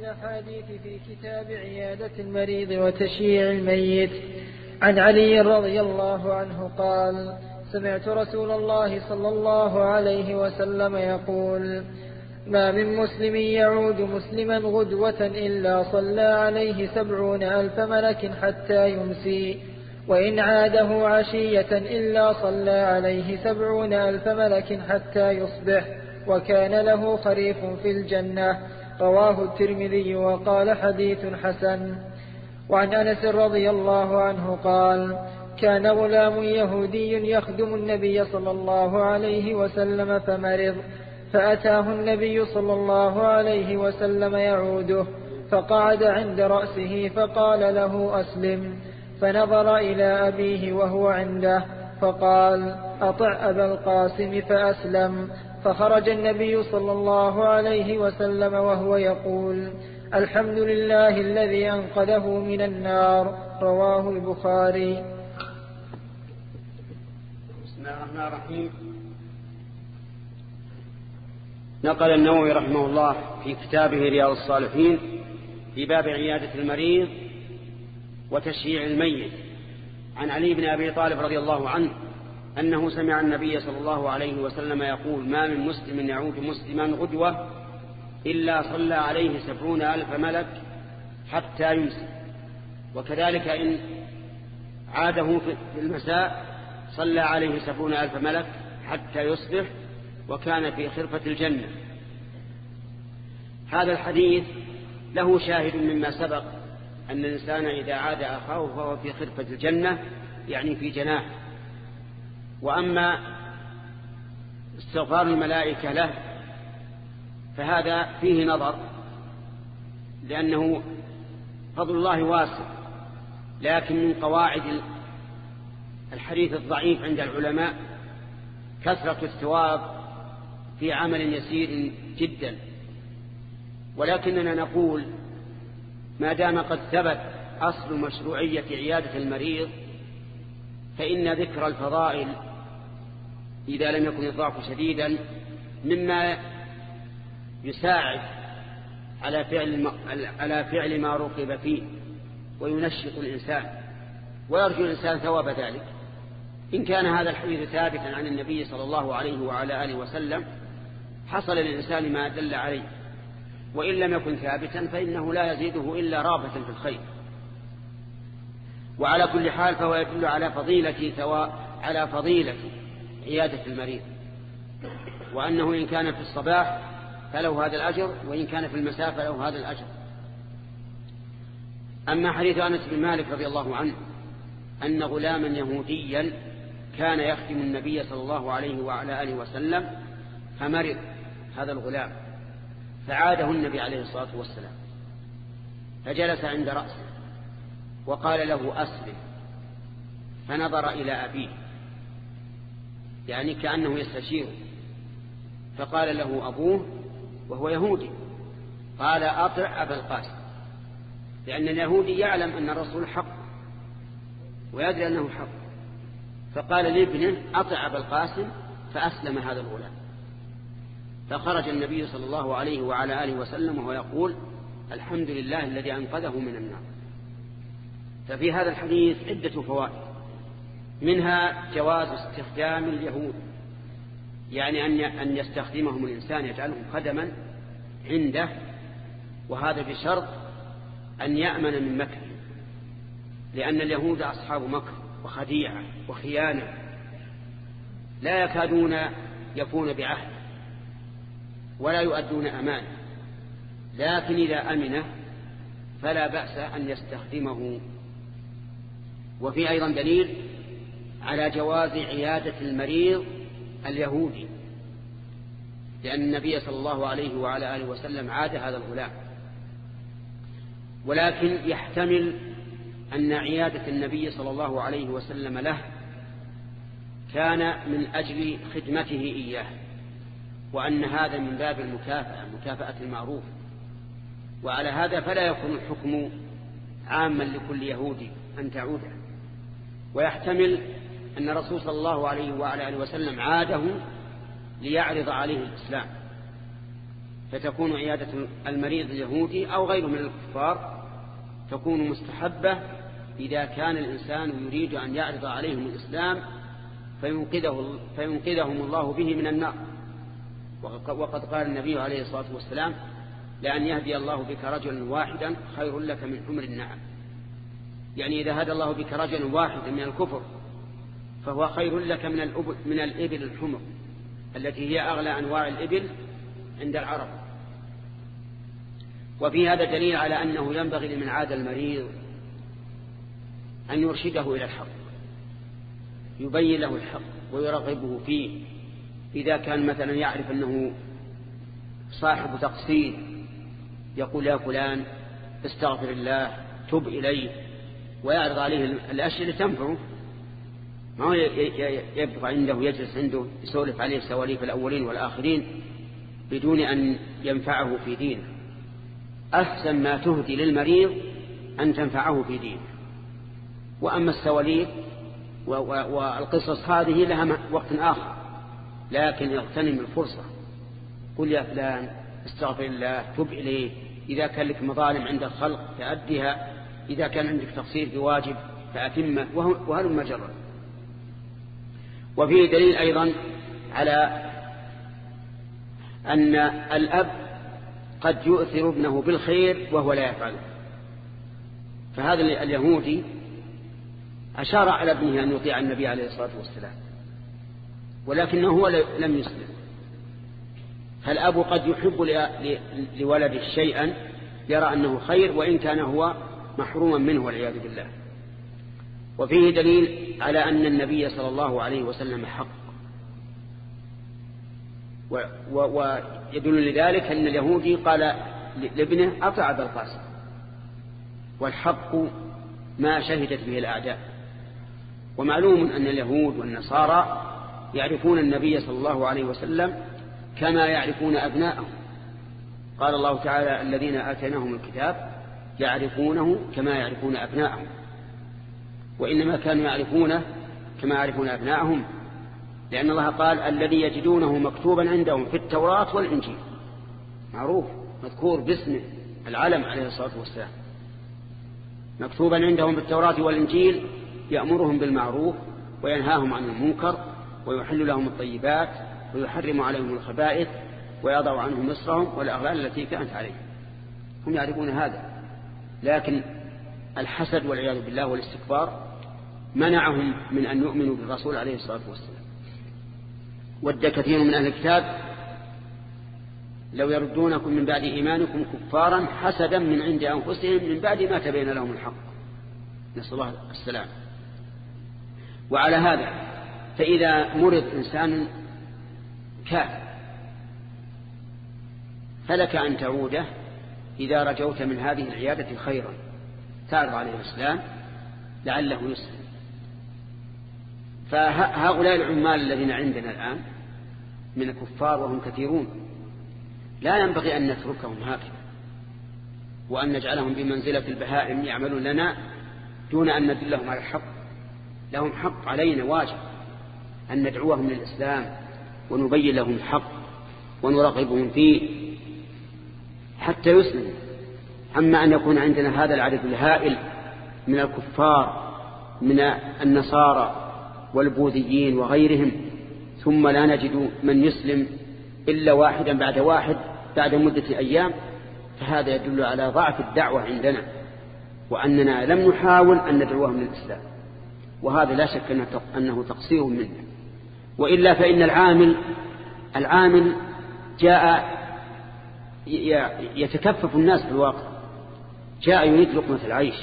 الأحاديث في كتاب عيادة المريض وتشييع الميت. عن علي رضي الله عنه قال سمعت رسول الله صلى الله عليه وسلم يقول ما من مسلم يعود مسلما غدوة إلا صلى عليه سبعون ألف ملك حتى يمسي وإن عاده عشية إلا صلى عليه سبعون ألف ملك حتى يصبح وكان له خريف في الجنة. رواه الترمذي وقال حديث حسن. وعن أنس رضي الله عنه قال كان غلام يهودي يخدم النبي صلى الله عليه وسلم فمرض فأتاه النبي صلى الله عليه وسلم يعوده فقعد عند رأسه فقال له أسلم فنظر إلى أبيه وهو عنده فقال أطع أبا القاسم فأسلم فخرج النبي صلى الله عليه وسلم وهو يقول الحمد لله الذي أنقذه من النار. رواه البخاري. بسم الله الرحمن الرحيم. نقل النووي رحمه الله في كتابه رياض الصالحين في باب عيادة المريض وتشييع الميت. عن علي بن أبي طالب رضي الله عنه أنه سمع النبي صلى الله عليه وسلم يقول ما من مسلم يعود مسلما غدوة إلا صلى عليه سبعون ألف ملك حتى يمسي. وكذلك إن عاده في المساء صلى عليه سبعون ألف ملك حتى يصبح وكان في خرفة الجنة. هذا الحديث له شاهد مما سبق أن الإنسان إذا عاد أخاه فهو في خرفة الجنة يعني في جناح وأما استغفار الملائكة له فهذا فيه نظر لأنه فضل الله واسع لكن من قواعد الحديث الضعيف عند العلماء كثرة الثواب في عمل يسير جدا. ولكننا نقول ما دام قد ثبت أصل مشروعية عيادة المريض فإن ذكر الفضائل إذا لم يكن الضعف شديدا مما يساعد على فعل على فعل ما رقب فيه وينشط الإنسان ويرجو الإنسان ثواب ذلك. إن كان هذا الحديث ثابتا عن النبي صلى الله عليه وعلى آله وسلم حصل للإنسان ما دل عليه. وإن لم يكن ثابتا فإنه لا يزيده إلا رابة في الخير. وعلى كل حال فهو يدل على فضيلة ثواء على فضيلة عيادة المريض. وأنه إن كان في الصباح فله هذا الأجر وإن كان في المساء فله هذا الأجر. أما حديث أنس بن مالك رضي الله عنه أن غلاما يهوديا كان يخدم النبي صلى الله عليه وعلى آله وسلم فمرض هذا الغلام. فعاده النبي عليه الصلاة والسلام. فجلس عند رأسه وقال له أسلم. فنظر إلى أبيه. يعني كأنه يستشيره فقال له أبوه وهو يهودي. قال أطع أبا القاسم. لأن اليهودي يعلم أن الرسول حق ويدري أنه حق. فقال لابنه أطع أبا القاسم فأسلم هذا الغلام. فخرج النبي صلى الله عليه وعلى آله وسلم وهو يقول الحمد لله الذي أنقذه من النار. ففي هذا الحديث عدة فوائد. منها جواز استخدام اليهود. يعني أن يستخدمهم الإنسان يجعلهم خدما عنده وهذا بشرط أن يأمن من مكر. لأن اليهود أصحاب مكر وخديعة وخيانة. لا يكادون يفون بعهد ولا يؤدون أمانة لكن إذا أمنه فلا بأس أن يستخدمه. وفي أيضا دليل على جواز عيادة المريض اليهودي لأن النبي صلى الله عليه وعلى آله وسلم عاد هذا الغلام. ولكن يحتمل أن عيادة النبي صلى الله عليه وسلم له كان من أجل خدمته إياه وأن هذا من باب المكافأة مكافأة المعروف. وعلى هذا فلا يكون الحكم عاما لكل يهودي أن تعوده ويحتمل أن الرسول صلى الله عليه وعلى آله وسلم عاده ليعرض عليه الإسلام فتكون عيادة المريض اليهودي أو غيره من الكفار تكون مستحبة إذا كان الإنسان يريد أن يعرض عليهم الإسلام فينقذه فينقذهم الله به من النار. وقد قال النبي عليه الصلاة والسلام لأن يهدي الله بك رجلا واحدا خير لك من حمر النعم. يعني إذا هدى الله بك رجلا واحدا من الكفر فهو خير لك من الأبل من الإبل الحمر التي هي أغلى أنواع الإبل عند العرب. وفي هذا دليل على أنه ينبغي لمن عاد المريض أن يرشده إلى الحق يبين له الحق ويرغبه فيه. إذا كان مثلا يعرف أنه صاحب تقصير يقول يا فلان استغفر الله تب إليه ويعرض عليه الأشياء اللي تنفعه ما هو يبقى عنده يجلس عنده يسولف عليه سواليف الأولين والآخرين بدون أن ينفعه في دينه. أحسن ما تهدي للمريض أن تنفعه في دينه. وأما السواليف والقصص هذه لها وقت آخر. لكن اغتنم الفرصة. قل يا فلان استغفر الله تب إليه. إذا كان لك مظالم عند الخلق تأديها إذا كان عندك تقصير بواجب فأتمه. وهل مجرد؟ وفيه دليل أيضا على أن الأب قد يؤثر ابنه بالخير وهو لا يفعله. فهذا اليهودي أشار على ابنه أن يطيع النبي عليه الصلاة والسلام ولكنه هو لم يسلم. فالأب قد يحب لولده شيئا يرى أنه خير وإن كان هو محروما منه والعياذ بالله. وفيه دليل على أن النبي صلى الله عليه وسلم حق. ويدل لذلك أن اليهودي قال لابنه أطع أبا القاسم. والحق ما شهدت به الأعداء. ومعلوم أن اليهود والنصارى يعرفون النبي صلى الله عليه وسلم كما يعرفون أبناءهم. قال الله تعالى الذين آتيناهم الكتاب يعرفونه كما يعرفون أبناءهم. وإنما كانوا يعرفونه كما يعرفون أبناءهم لأن الله قال الذي يجدونه مكتوبا عندهم في التوراة والإنجيل. معروف مذكور باسمه العلم عليه الصلاة والسلام. مكتوبا عندهم في التوراة والإنجيل يأمرهم بالمعروف وينهاهم عن المنكر ويحل لهم الطيبات ويحرم عليهم الخبائث ويضع عنهم مصرهم والأغلال التي كانت عليهم. هم يعرفون هذا. لكن الحسد والعياذ بالله والاستكبار منعهم من أن يؤمنوا بالرسول عليه الصلاة والسلام. ود كثير من أهل الكتاب لو يردونكم من بعد إيمانكم كفارا حسدا من عند أنفسهم من بعد ما تبين لهم الحق. نسأل الله السلام. وعلى هذا فإذا مرض إنسان كافر فلك أن تعوده إذا رجوت من هذه العيادة خيرا. تعرض عليه الإسلام لعله يسلم. فهؤلاء العمال الذين عندنا الآن من الكفار وهم كثيرون لا ينبغي أن نتركهم هكذا وأن نجعلهم بمنزلة البهائم يعملون لنا دون أن ندلهم على الحق. لهم حق علينا واجب أن ندعوهم للإسلام ونبين لهم الحق ونرغبهم فيه حتى يسلموا. أما أن يكون عندنا هذا العدد الهائل من الكفار من النصارى والبوذيين وغيرهم ثم لا نجد من يسلم إلا واحدا بعد واحد بعد مدة أيام فهذا يدل على ضعف الدعوة عندنا وأننا لم نحاول أن ندعوهم للإسلام وهذا لا شك أنه تقصير منا وإلا فإن العامل العامل جاء يتكفف الناس في الواقع جاء يريد لقمة العيش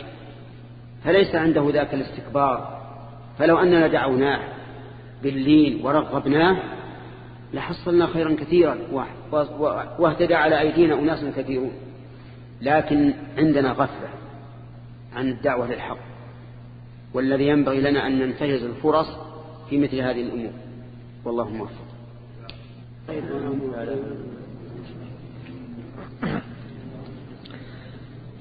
فليس عنده ذاك الاستكبار فلو أننا دعوناه باللين ورغبناه لحصلنا خيرا كثيرا واهتدى على أيدينا أناس كثيرون. لكن عندنا غفلة عن الدعوة للحق والذي ينبغي لنا أن ننتهز الفرص في مثل هذه الأمور. والله موفق.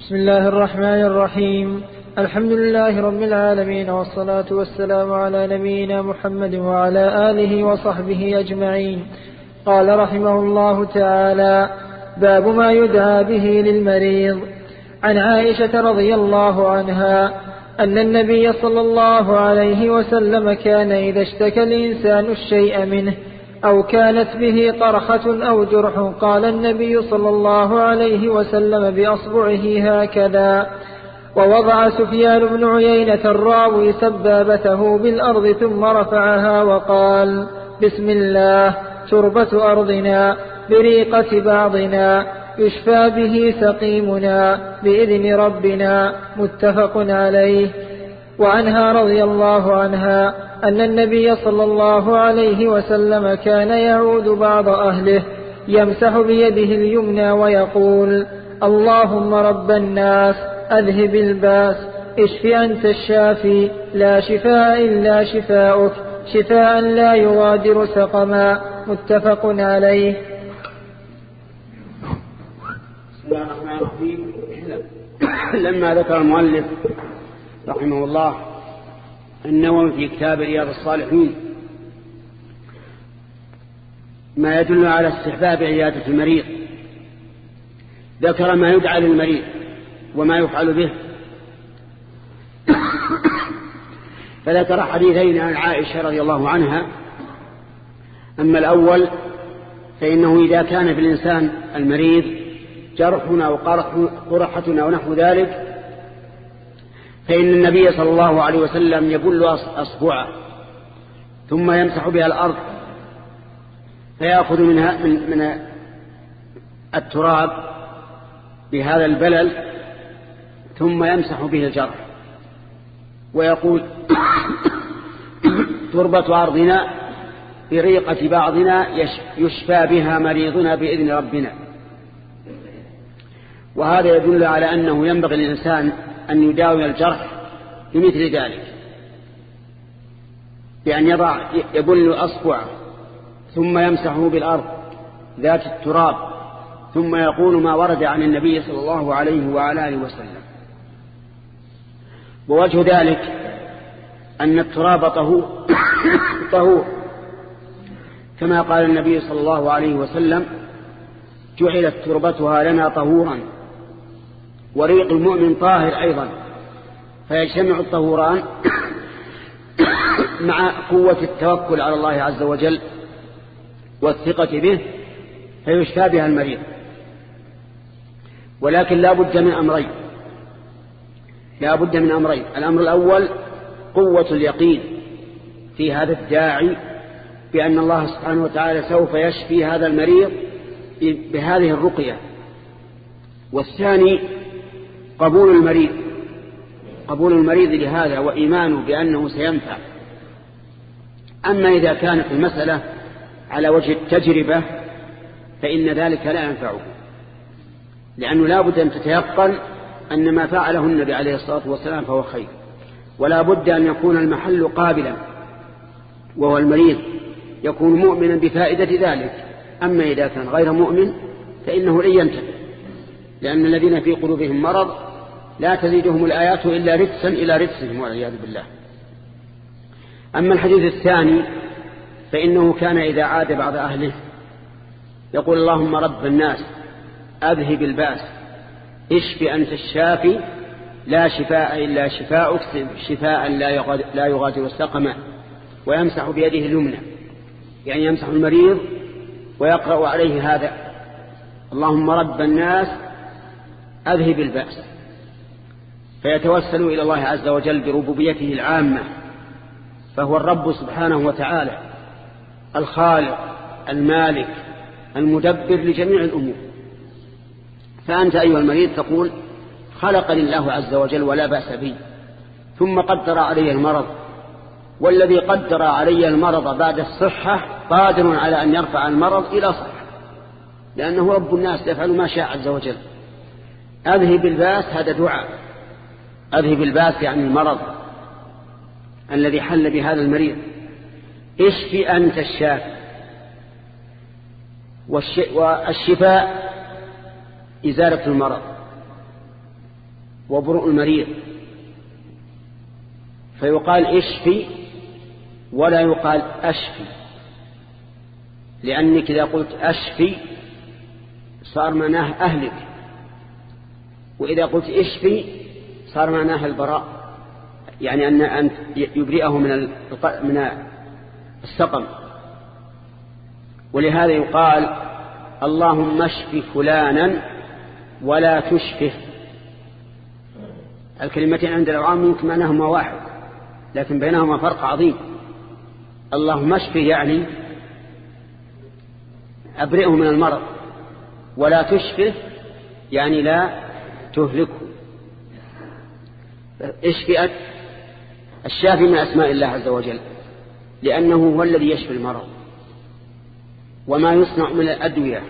بسم الله الرحمن الرحيم. الحمد لله رب العالمين والصلاة والسلام على نبينا محمد وعلى آله وصحبه أجمعين. قال رحمه الله تعالى باب ما يدعى به للمريض. عن عائشة رضي الله عنها أن النبي صلى الله عليه وسلم كان إذا اشتكى الإنسان الشيء منه أو كانت به طرخة أو جرح قال النبي صلى الله عليه وسلم بأصبعه هكذا. ووضع سفيان بن عيينة الراوي سبابته بالأرض ثم رفعها وقال بسم الله تربة أرضنا بريقة بعضنا يشفى به سقيمنا بإذن ربنا متفق عليه. وعنها رضي الله عنها أن النبي صلى الله عليه وسلم كان يعود بعض أهله يمسح بيده اليمنى ويقول اللهم رب الناس أذهب الباس. اشف أنت الشافي؟ لا شفاء إلا شفاؤك. شفاء لا يغادر سقما. متفق عليه. بسم الله الرحمن الرحيم. لما ذكر المؤلف رحمه الله النووي في كتاب رياض الصالحين ما يدل على استحباب عيادة المريض ذكر ما يدعى للمريض. وما يفعل به. فذكر حديثين عن عائشة رضي الله عنها. أما الأول فإنه إذا كان في الإنسان المريض جرح أو قرحة أو نحو ذلك فإن النبي صلى الله عليه وسلم يبل أصبعه ثم يمسح بها الأرض فيأخذ منها من, من التراب بهذا البلل ثم يمسح به الجرح ويقول تربة أرضنا بريقة بعضنا يشفى بها مريضنا بإذن ربنا. وهذا يدل على أنه ينبغي للإنسان أن يداوي الجرح بمثل ذلك. بأن يضع يبل أصبعه ثم يمسحه بالأرض ذات التراب ثم يقول ما ورد عن النبي صلى الله عليه وعلى آله وسلم. ووجه ذلك أن التراب طهور. طهور. كما قال النبي صلى الله عليه وسلم جعلت تربتها لنا طهورا. وريق المؤمن طاهر أيضا. فيجتمع الطهوران مع قوة التوكل على الله عز وجل والثقة به فيشفى بها المريض. ولكن لا بد من أمرين. لا بد من أمرين. الأمر الأول قوة اليقين في هذا الداعي بأن الله سبحانه وتعالى سوف يشفي هذا المريض بهذه الرقية. والثاني قبول المريض قبول المريض لهذا وإيمانه بأنه سينفع. أما إذا كانت المسألة على وجه التجربة فإن ذلك لا ينفعه لأنه لا بد أن تتيقن أن ما فعله النبي عليه الصلاة والسلام فهو خير. ولا بد أن يكون المحل قابلا وهو المريض يكون مؤمنا بفائدة ذلك. أما إذا كان غير مؤمن فإنه لن ينتفع لأن الذين في قلوبهم مرض لا تزيدهم الآيات إلا رجسا إلى رجسهم والعياذ بالله. أما الحديث الثاني فإنه كان إذا عاد بعض أهله يقول اللهم رب الناس أذهب الباس. اشف أنت الشافي لا شفاء إلا شفاءك شفاء لا يغادر السقم ويمسح بيده اليمنى. يعني يمسح المريض ويقرأ عليه هذا. اللهم رب الناس أذهب البأس. فيتوسل إلى الله عز وجل بربوبيته العامة فهو الرب سبحانه وتعالى الخالق المالك المدبر لجميع الأمور. فأنت أيها المريض تقول خلقني الله عز وجل ولا بأس بي ثم قدر علي المرض والذي قدر علي المرض بعد الصحة قادر على أن يرفع المرض إلى صحة لأنه رب الناس يفعل ما شاء عز وجل. أذهب الباس هذا دعاء أذهب الباس يعني المرض الذي حل بهذا المريض. اشفي أنت الشافي؟ والشفاء إزالة المرض وبرء المريض. فيقال اشفي ولا يقال أشفي لأنك إذا قلت أشفي صار معناه أهلك وإذا قلت اشفي صار معناه البراء يعني أن أن يبرئه من من السقم. ولهذا يقال اللهم اشف فلانا ولا تشفه الكلمتين عند العوام ممكن معناهما واحد لكن بينهما فرق عظيم. اللهم اشفه يعني أبرئه من المرض. ولا تشفه يعني لا تهلكه. اشفئت الشافي من أسماء الله عز وجل لأنه هو الذي يشفي المرض. وما يصنع من الأدوية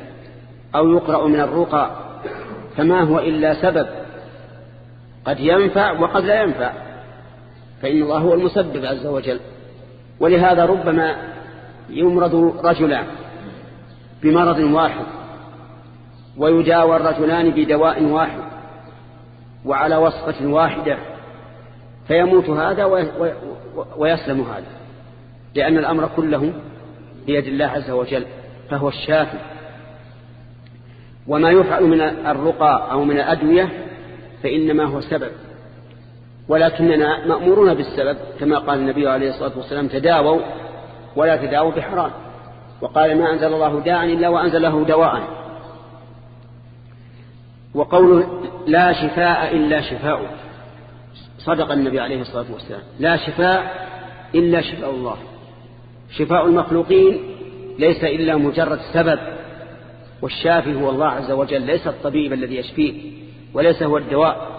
أو يقرأ من الرقى فما هو إلا سبب. قد ينفع وقد لا ينفع. فإن الله هو المسبب عز وجل. ولهذا ربما يمرض رجلان بمرض واحد ويداوى الرجلان بدواء واحد وعلى وصفة واحدة فيموت هذا ويسلم هذا. لأن الأمر كله بيد الله عز وجل فهو الشافي. وما يفعل من الرقى أو من الأدوية فإنما هو سبب. ولكننا مأمورون بالسبب كما قال النبي عليه الصلاة والسلام تداووا ولا تداووا بحرام. وقال ما أنزل الله داعا إلا وأنزل له دواء. وقوله لا شفاء إلا شفاء. صدق النبي عليه الصلاة والسلام. لا شفاء إلا شفاء الله. شفاء المخلوقين ليس إلا مجرد سبب. والشافي هو الله عز وجل ليس الطبيب الذي يشفيه وليس هو الدواء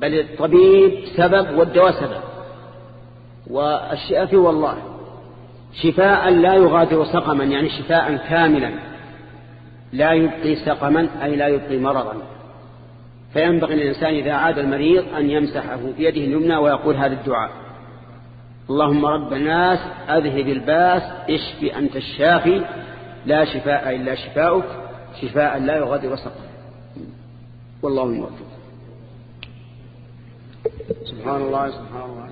بل الطبيب سبب والدواء سبب. والشافي هو الله. شفاء لا يغادر سقما يعني شفاء كاملا. لا يبقي سقما أي لا يبقي مرضا. فينبغي للإنسان إذا عاد المريض أن يمسحه بيده اليمنى ويقول هذا الدعاء. اللهم رب الناس أذهب الباس اشفي أنت الشافي لا شفاء إلا شفاؤك شفاء لا يغادر سقما والله الموفق سبحان الله سبحان الله.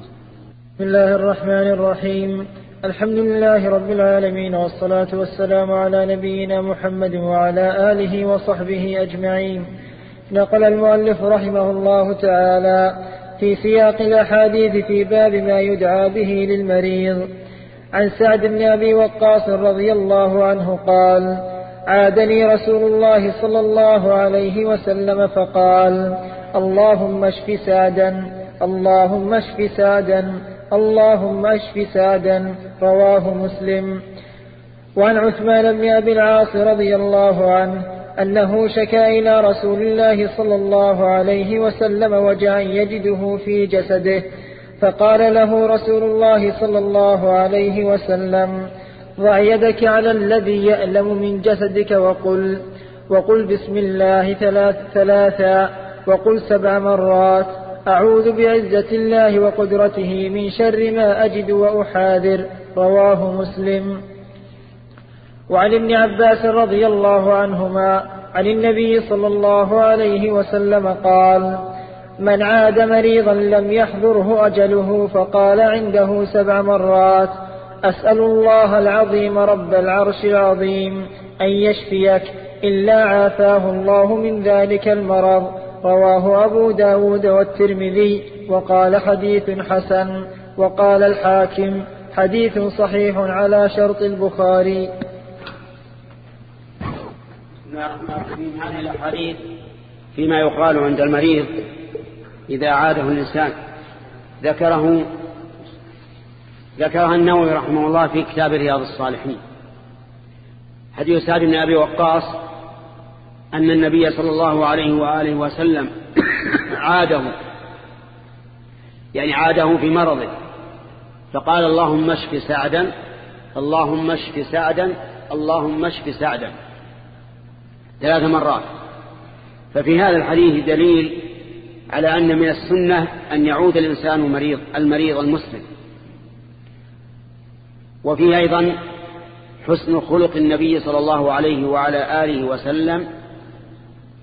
بسم الله الرحمن الرحيم. الحمد لله رب العالمين والصلاة والسلام على نبينا محمد وعلى آله وصحبه أجمعين. نقل المؤلف رحمه الله تعالى في سياق الأحاديث في باب ما يدعى به للمريض. عن سعد بن أبي وقاص رضي الله عنه قال عادني رسول الله صلى الله عليه وسلم فقال اللهم اشف سعدا اللهم اشف سعدا اللهم اشف سعدا رواه مسلم. وعن عثمان بن أبي العاص رضي الله عنه أنه شكا إلى رسول الله صلى الله عليه وسلم وجعا يجده في جسده فقال له رسول الله صلى الله عليه وسلم ضع يدك على الذي يألم من جسدك وقل وقل بسم الله ثلاث ثلاثا وقل سبع مرات أعوذ بعزة الله وقدرته من شر ما أجد وأحاذر. رواه مسلم. وعن ابن عباس رضي الله عنهما عن النبي صلى الله عليه وسلم قال من عاد مريضا لم يحضره أجله فقال عنده سبع مرات أسأل الله العظيم رب العرش العظيم أن يشفيك إلا عافاه الله من ذلك المرض. رواه أبو داود والترمذي وقال حديث حسن وقال الحاكم حديث صحيح على شرط البخاري. نعم هذه الأحاديث فيما يقال عند المريض إذا عاده الإنسان. ذكره ذكرها النووي رحمه الله في كتاب رياض الصالحين. حديث سعد بن أبي وقاص أن النبي صلى الله عليه وآله وسلم عاده يعني عاده في مرضه. فقال اللهم اشف سعدا اللهم اشف سعدا اللهم اشف سعدا. ثلاث مرات. ففي هذا الحديث دليل على أن من السنة أن يعود الإنسان مريض المريض المسلم. وفيه أيضا حسن خلق النبي صلى الله عليه وعلى آله وسلم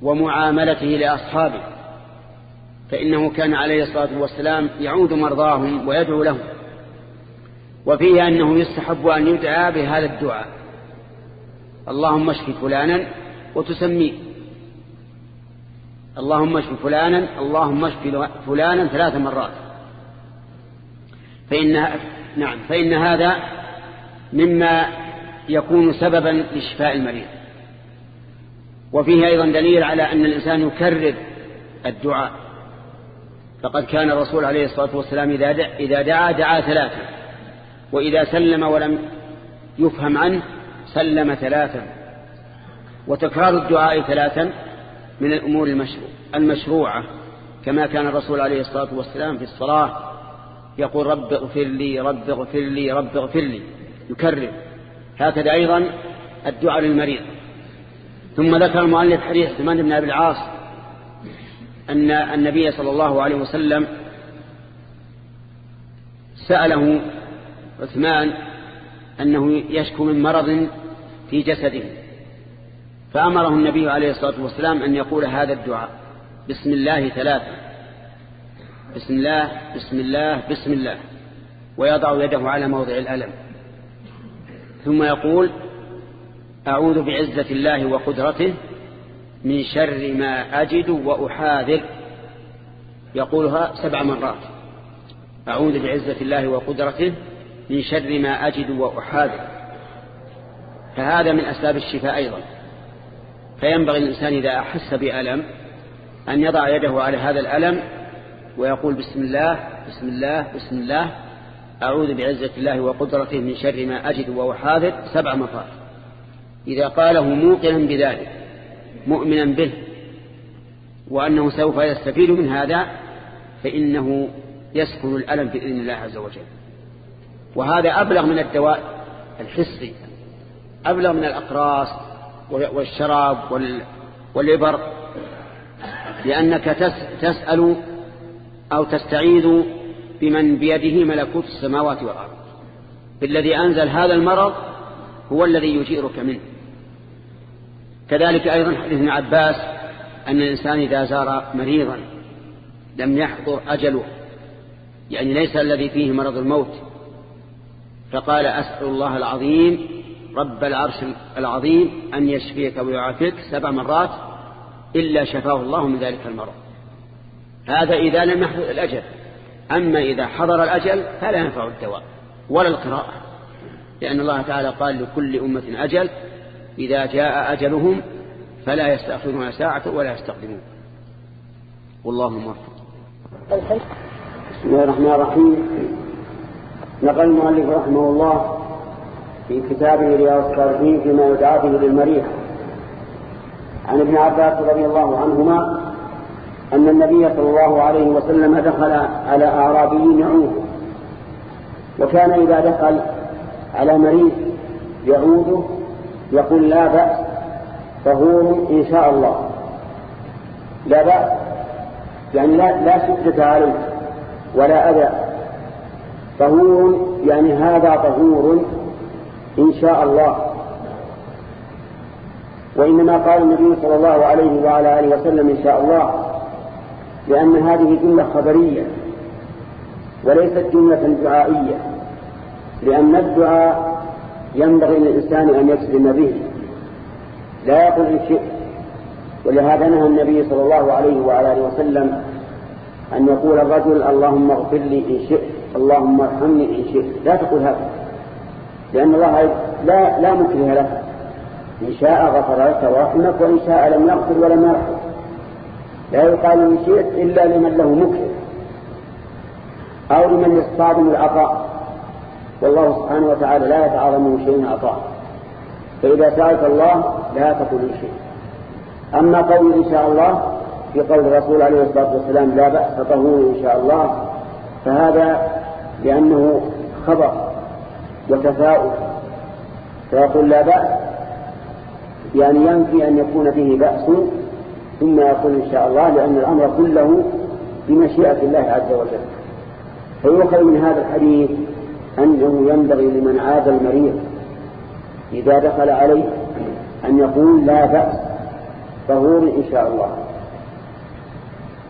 ومعاملته لأصحابه فإنه كان عليه الصلاة والسلام يعود مرضاهم ويدعو لهم. وفيه أنه يستحب أن يدعى بهذا الدعاء. اللهم اشف فلانا وتسميه. اللهم اشف فلانا اللهم اشف فلانا ثلاث مرات. فإن نعم فإن هذا مما يكون سببا لشفاء المريض. وفيه أيضا دليل على أن الإنسان يكرر الدعاء. فقد كان الرسول عليه الصلاة والسلام إذا دعا, دعا, ثلاثة وإذا سلم ولم يفهم عنه سلم ثلاثا. وتكرار الدعاء ثلاثا. من الأمور المشروع المشروعة كما كان الرسول عليه الصلاة والسلام في الصلاة يقول رب اغفر لي رب اغفر لي رب اغفر لي يكرر. هكذا أيضا الدعاء للمريض. ثم ذكر المؤلف حديث عثمان بن أبي العاص أن النبي صلى الله عليه وسلم سأله عثمان أنه يشكو من مرض في جسده. فأمره النبي عليه الصلاة والسلام أن يقول هذا الدعاء. بسم الله ثلاثة. بسم الله بسم الله بسم الله. ويضع يده على موضع الألم. ثم يقول أعوذ بعزة الله وقدرته من شر ما أجد وأحاذر. يقولها سبع مرات. أعوذ بعزة الله وقدرته من شر ما أجد وأحاذر. فهذا من أسباب الشفاء أيضا. فينبغي الإنسان إذا أحس بألم أن يضع يده على هذا الألم ويقول بسم الله بسم الله بسم الله أعوذ بعزة الله وقدرته من شر ما أجد وأحاذر سبع مرات إذا قاله موقنا بذلك مؤمنا به وأنه سوف يستفيد من هذا فإنه يسكن الألم بإذن الله عز وجل. وهذا أبلغ من الدواء الحسي أبلغ من الأقراص والشراب والإبر لأنك تسأل أو تستعيذ بمن بيده ملكوت السماوات والأرض. بالذي أنزل هذا المرض هو الذي يجيرك منه. كذلك أيضا حديث ابن عباس أن الإنسان إذا زار مريضا لم يحضر أجله يعني ليس الذي فيه مرض الموت فقال أسأل الله العظيم رب العرش العظيم أن يشفيك ويعافيك سبع مرات إلا شفاه الله من ذلك المرض. هذا إذا لم يحضر الأجل. أما إذا حضر الأجل فلا ينفع الدواء ولا القراءة. لأن الله تعالى قال لكل أمة أجل إذا جاء أجلهم فلا يستأخرون ساعة ولا يستقدمون. والله موفق. بسم الله الرحمن الرحيم. نقل المؤلف رحمه الله في كتابه رياض الصالحين فيما يدعى به للمريض عن ابن عباس رضي الله عنهما أن النبي صلى الله عليه وسلم دخل على أعرابي يعوده وكان إذا دخل على مريض يعوده يقول لا بأس طهور إن شاء الله. لا بأس يعني لا, لا شدة عليه ولا أذى. طهور يعني هذا طهور إن شاء الله. وإنما قال النبي صلى الله عليه وعلى آله وسلم إن شاء الله لأن هذه جملة خبرية وليست جملة دعائية لأن الدعاء ينبغي للإنسان أن يجزم به لا يقول إن شئت. ولهذا نهى النبي صلى الله عليه وعلى آله وسلم أن يقول الرجل اللهم اغفر لي إن شئت اللهم ارحمني إن شئت. لا تقول هذا. لأن الله لا لا مكره لك. إن شاء غفر لك ورحمك وإن شاء لم يغفر ولم يرحم لا يقال إن شئت إلا لمن له مكره أو لمن يصطادم العطاء. والله سبحانه وتعالى لا يتعاظم من شيء عطاء. فإذا سألت الله لا إن شئت أما قول إن شاء الله في قول الرسول عليه الصلاة والسلام لا بأس طهور إن شاء الله فهذا لأنه خبر. وتفاؤل. فيقول لا بأس. يعني ينفي أن يكون به بأس ثم يقول إن شاء الله لأن الأمر كله بمشيئة الله عز وجل. فيؤخذ من هذا الحديث أنه ينبغي لمن عاد المريض إذا دخل عليه أن يقول لا بأس طهور إن شاء الله.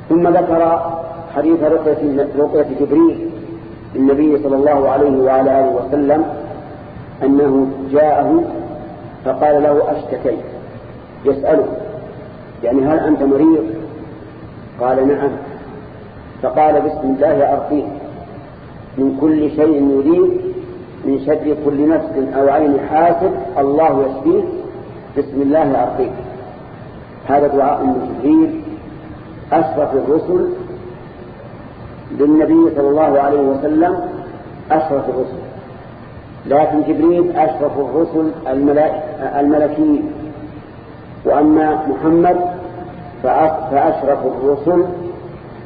ثم ذكر حديث رقية, رقية جبريل النبي صلى الله عليه وعلى آله وسلم أنه جاءه فقال له أشتكيت. يسأله يعني هل أنت مريض؟ قال نعم. فقال بسم الله أرقيك. من كل شيء يريد من شر كل نفس أو عين حاسد الله يشفيك. بسم الله أرقيك. هذا دعاء من جبريل أشرف الرسل للنبي صلى الله عليه وسلم أشرف الرسل. لكن جبريل أشرف الرسل الملكيين. وأما محمد فأشرف الرسل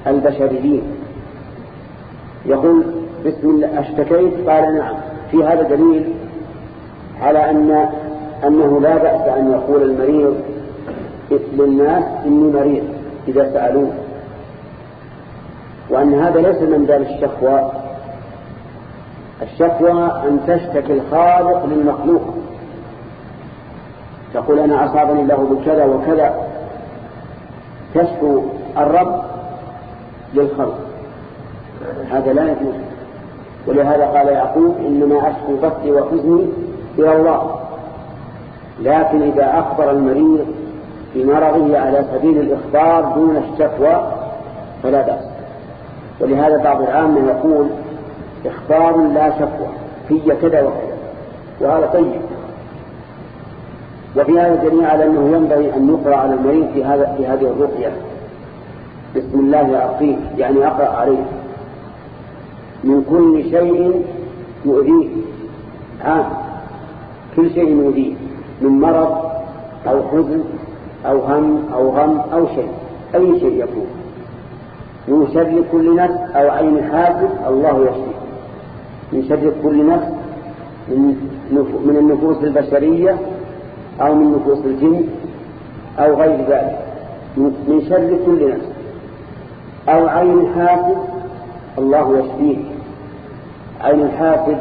البشريين. يقول بسم الله أشتكيت؟ قال نعم. في هذا دليل على أن أنه لا بأس أن يقول المريض للناس إني مريض إذا سألوه. وأن هذا ليس من باب الشكوى. الشكوى أن تشتكي الخالق للمخلوق. تقول أنا أصابني الله بكذا وكذا. تشكو الرب للخلق. هذا لا يجوز. ولهذا قال يعقوب إنما أشكو بثي وحزني إلى الله. لكن إذا أخبر المريض بمرضه على سبيل الإخبار دون الشكوى فلا بأس. ولهذا بعض العامة يقول إخبار لا شكوى في كذا وكذا وهذا طيب. وفي هذا دليل على أنه ينبغي أن يقرأ على المريض في هذا في هذه الرقية. بسم الله أعطيه يعني أقرأ عليه. من كل شيء يؤذيه. عام. كل شيء يؤذيه. من مرض أو حزن أو هم أو غم أو شيء أي شيء يكون. من شر كل نفس أو عين حاسد الله يشفيه من شر كل نفس من النفوس البشرية أو من نفوس الجن أو غير ذلك. من شر كل نفس. أو عين حاسد الله يشفيه. عين الحاسد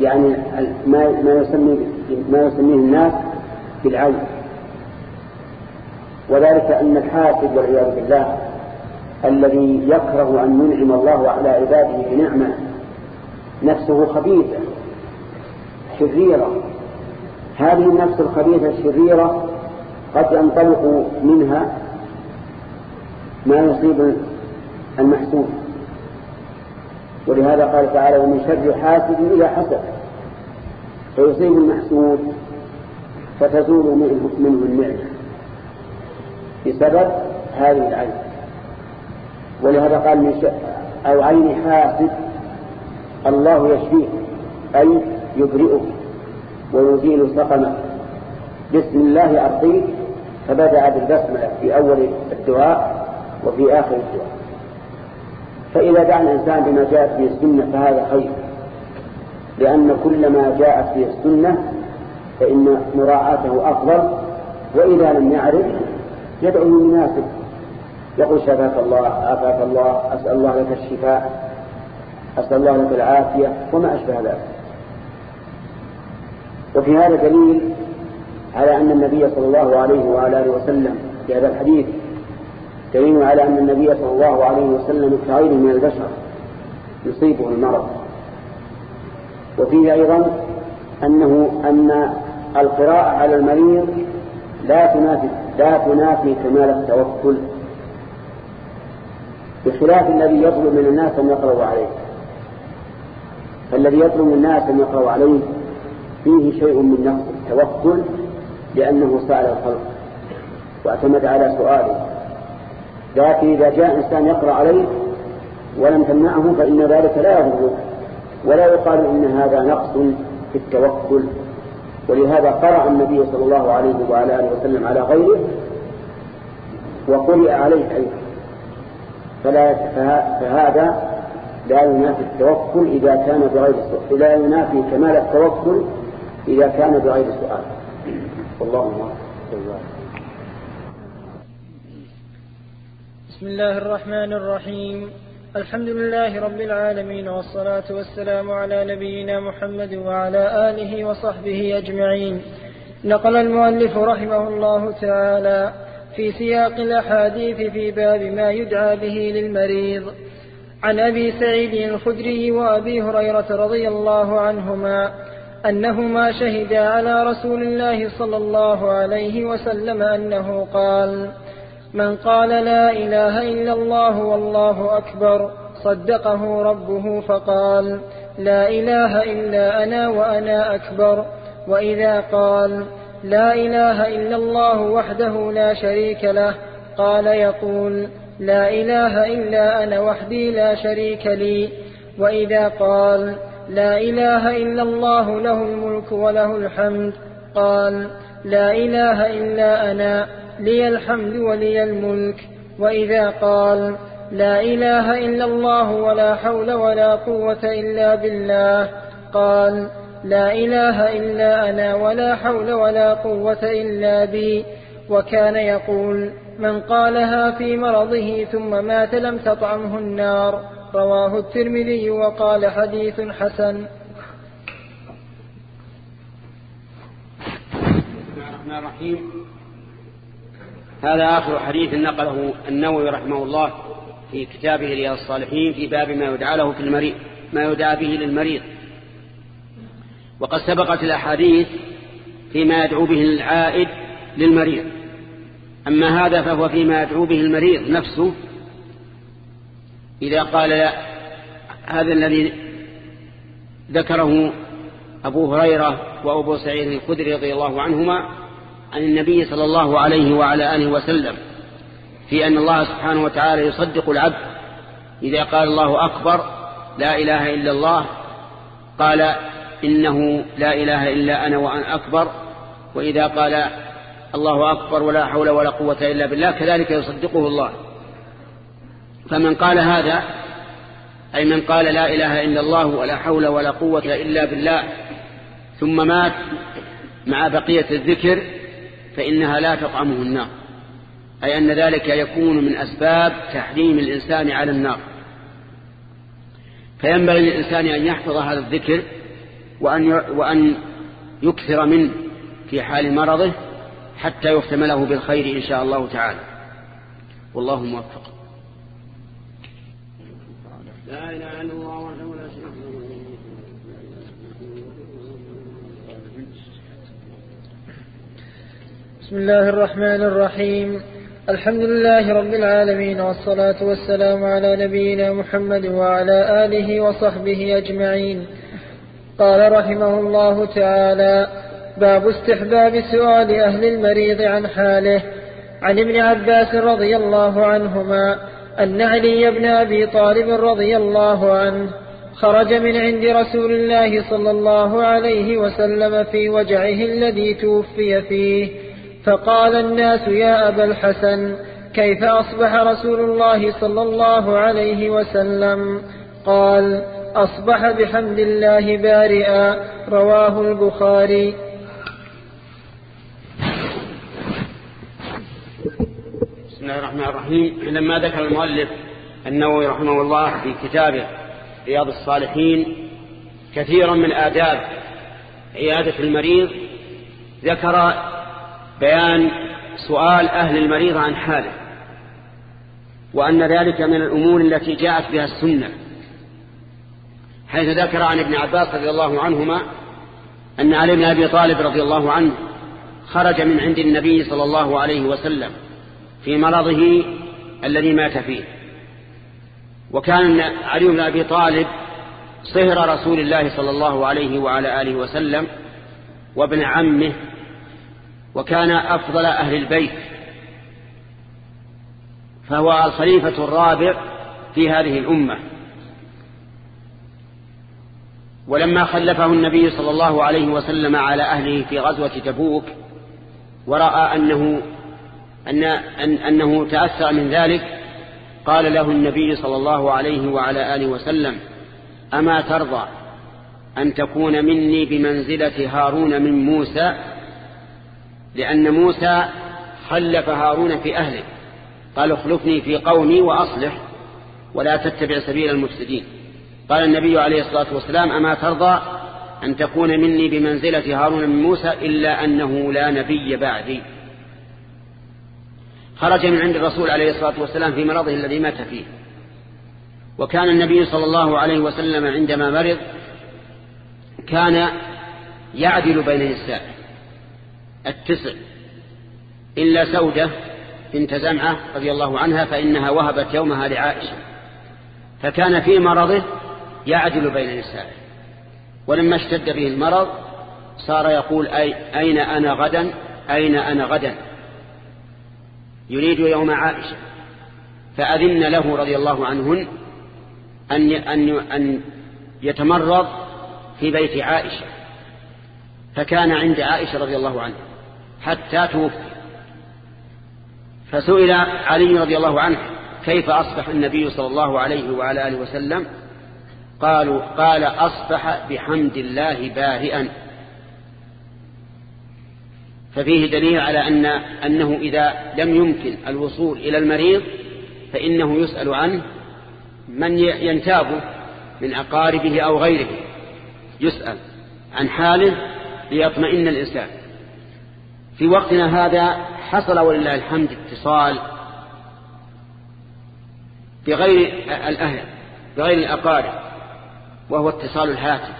يعني ما ما يسمي ما يسميه الناس بالعين. وذلك أن الحاسد والعياذ بالله الذي يكره أن ينعم الله على عباده بنعمة. نفسه خبيثة شريرة. هذه النفس الخبيثة الشريرة قد ينطلق منها ما يصيب المحسود ولهذا قال تعالى ومن شر حاسد إذا حسد فيصيب المحسود فتزول منه النعمة. بسبب هذه العين. ولهذا قال من أو عين حاسد الله يشفيه أي يبرئه ويزيل سقمه بسم الله أرقيك فبدأ بالبسملة في أول الدعاء وفي آخر الدعاء. فإذا دعا الإنسان بما جاءت به السنة فهذا خير لأن كل ما جاءت به السنة فإن مراعاته أفضل وإذا لم يعرف يدعو المناسب يقول شفاك الله عافاك الله أسأل الله لك الشفاء أسأل الله لك العافية وما أشبه ذلك. وفي هذا دليل على أن النبي صلى الله عليه وعلى آله وسلم في هذا الحديث دليل على أن النبي صلى الله عليه وسلم كغيره من البشر يصيبه المرض. وفيه أيضا أنه أن القراءة على المريض لا تنافي لا تنافي كمال التوكل. بخلاف الذي يطلب من الناس أن يقرأوا عليه. فالذي يطلب من الناس أن يقرأوا عليه فيه شيء من نقص التوكل لأنه سأل الخلق واعتمد على سؤاله. لكن إذا جاء إنسان يقرأ عليه ولم تمنعه فإن ذلك لا يضره ولا يقال إن هذا نقص في التوكل. ولهذا قرأ النبي صلى الله عليه وعلى آله وسلم على غيره وقرئ عليه أيضا. فلا فهذا لا ينافي التوكل إذا كان بغير سؤال لا ينافي كمال التوكل إذا كان بغير سؤال والله بسم الله الرحمن الرحيم. الحمد لله رب العالمين والصلاة والسلام على نبينا محمد وعلى آله وصحبه أجمعين. نقل المؤلف رحمه الله تعالى في سياق الأحاديث في باب ما يدعى به للمريض. عن أبي سعيد الخدري وأبي هريرة رضي الله عنهما أنهما شهدا على رسول الله صلى الله عليه وسلم أنه قال من قال لا إله إلا الله والله أكبر صدقه ربه فقال لا إله إلا أنا وأنا أكبر وإذا قال لا إله إلا الله وحده لا شريك له. قال يقول لا إله إلا أنا وحدي لا شريك لي. وإذا قال لا إله إلا الله له الملك وله الحمد. قال لا إله إلا أنا لي الحمد ولي الملك. وإذا قال لا إله إلا الله ولا حول ولا قوة إلا بالله. قال لا إله إلا أنا ولا حول ولا قوة إلا بي. وكان يقول من قالها في مرضه ثم مات لم تطعمه النار. رواه الترمذي وقال حديث حسن. الرحمن الرحيم. هذا آخر حديث نقله النووي رحمه الله في كتابه رياض الصالحين في باب ما يدعى له في المريض ما يدعى به للمريض. وقد سبقت الأحاديث فيما يدعو به العائد للمريض. أما هذا فهو فيما يدعو به المريض نفسه. إذا قال لا هذا الذي ذكره أبو هريرة وأبو سعيد الخدري رضي الله عنهما عن النبي صلى الله عليه وعلى آله وسلم في أن الله سبحانه وتعالى يصدق العبد. إذا قال الله أكبر لا إله إلا الله قال إنه لا إله إلا أنا وأنا أكبر وإذا قال الله أكبر ولا حول ولا قوة إلا بالله كذلك يصدقه الله. فمن قال هذا أي من قال لا إله إلا الله ولا حول ولا قوة إلا بالله ثم مات مع بقية الذكر فإنها لا تطعمه النار. أي أن ذلك يكون من أسباب تحريم الإنسان على النار. فينبغي للإنسان أن يحفظ هذا الذكر وأن وأن يكثر منه في حال مرضه حتى يختم له بالخير إن شاء الله تعالى. والله موفق. لا إله إلا الله وحده لا شريك له. بسم الله الرحمن الرحيم. الحمد لله رب العالمين والصلاة والسلام على نبينا محمد وعلى آله وصحبه أجمعين. قال رحمه الله تعالى باب استحباب سؤال أهل المريض عن حاله. عن ابن عباس رضي الله عنهما أن علي بن أبي طالب رضي الله عنه خرج من عند رسول الله صلى الله عليه وسلم في وجعه الذي توفي فيه فقال الناس يا أبا الحسن كيف أصبح رسول الله صلى الله عليه وسلم؟ قال أصبح بحمد الله بارئا. رواه البخاري. بسم الله الرحمن الرحيم. لما ذكر المؤلف النووي رحمه الله في كتابه رياض الصالحين كثيرا من آداب عيادة المريض ذكر بيان سؤال أهل المريض عن حاله وأن ذلك من الأمور التي جاءت بها السنة. حيث ذكر عن ابن عباس رضي الله عنهما أن علي بن أبي طالب رضي الله عنه خرج من عند النبي صلى الله عليه وسلم في مرضه الذي مات فيه. وكان علي بن أبي طالب صهر رسول الله صلى الله عليه وعلى آله وسلم وابن عمه وكان أفضل أهل البيت. فهو الخليفة الرابع في هذه الأمة. ولما خلفه النبي صلى الله عليه وسلم على أهله في غزوة تبوك ورأى أنه, أن أن أنه تأثر من ذلك قال له النبي صلى الله عليه وعلى آله وسلم أما ترضى أن تكون مني بمنزلة هارون من موسى؟ لأن موسى خلف هارون في أهله قال اخلفني في قومي وأصلح ولا تتبع سبيل المفسدين. قال النبي عليه الصلاة والسلام أما ترضى أن تكون مني بمنزلة هارون من موسى إلا أنه لا نبي بعدي. خرج من عند الرسول عليه الصلاة والسلام في مرضه الذي مات فيه. وكان النبي صلى الله عليه وسلم عندما مرض كان يعدل بين النساء التسع. إلا سودة بنت زمعة رضي الله عنها فإنها وهبت يومها لعائشة. فكان في مرضه يعدل بين نسائه. ولما اشتد به المرض صار يقول أي أين أنا غدا؟ أين أنا غدا؟ يريد يوم عائشة. فأذن له رضي الله عنهن أن أن أن يتمرض في بيت عائشة. فكان عند عائشة رضي الله عنها حتى توفي. فسئل علي رضي الله عنه كيف أصبح النبي صلى الله عليه وعلى آله وسلم قالوا قال أصبح بحمد الله بارئا ففيه دليل على أن أنه إذا لم يمكن الوصول إلى المريض فإنه يسأل عنه من ينتابه من أقاربه أو غيره. يسأل عن حاله ليطمئن الإنسان. في وقتنا هذا حصل ولله الحمد اتصال بغير الأهل بغير الأقارب. وهو اتصال الهاتف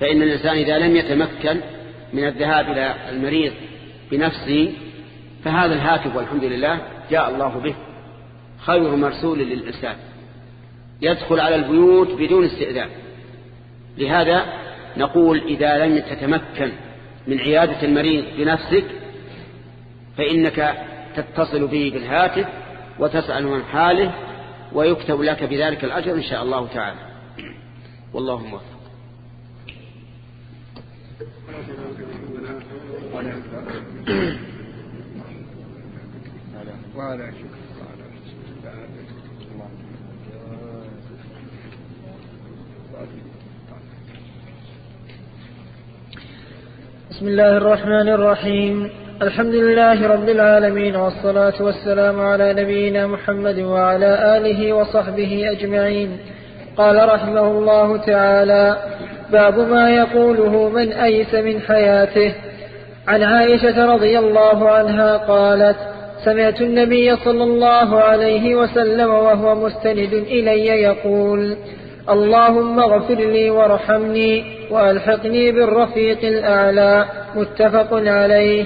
فإن الإنسان إذا لم يتمكن من الذهاب إلى المريض بنفسه فهذا الهاتف والحمد لله جاء الله به خير مرسول للإنسان. يدخل على البيوت بدون استئذان. لهذا نقول إذا لم تتمكن من عيادة المريض بنفسك فإنك تتصل به بالهاتف وتسأل عن حاله ويكتب لك بذلك الأجر إن شاء الله تعالى. والله موفق بسم الله الرحمن الرحيم الحمد لله رب العالمين والصلاة والسلام على نبينا محمد وعلى آله وصحبه أجمعين قال رحمه الله تعالى باب ما يقوله من أيس من حياته. عن عائشة رضي الله عنها قالت سمعت النبي صلى الله عليه وسلم وهو مستند إلي يقول اللهم اغفر لي وارحمني وألحقني بالرفيق الأعلى. متفق عليه.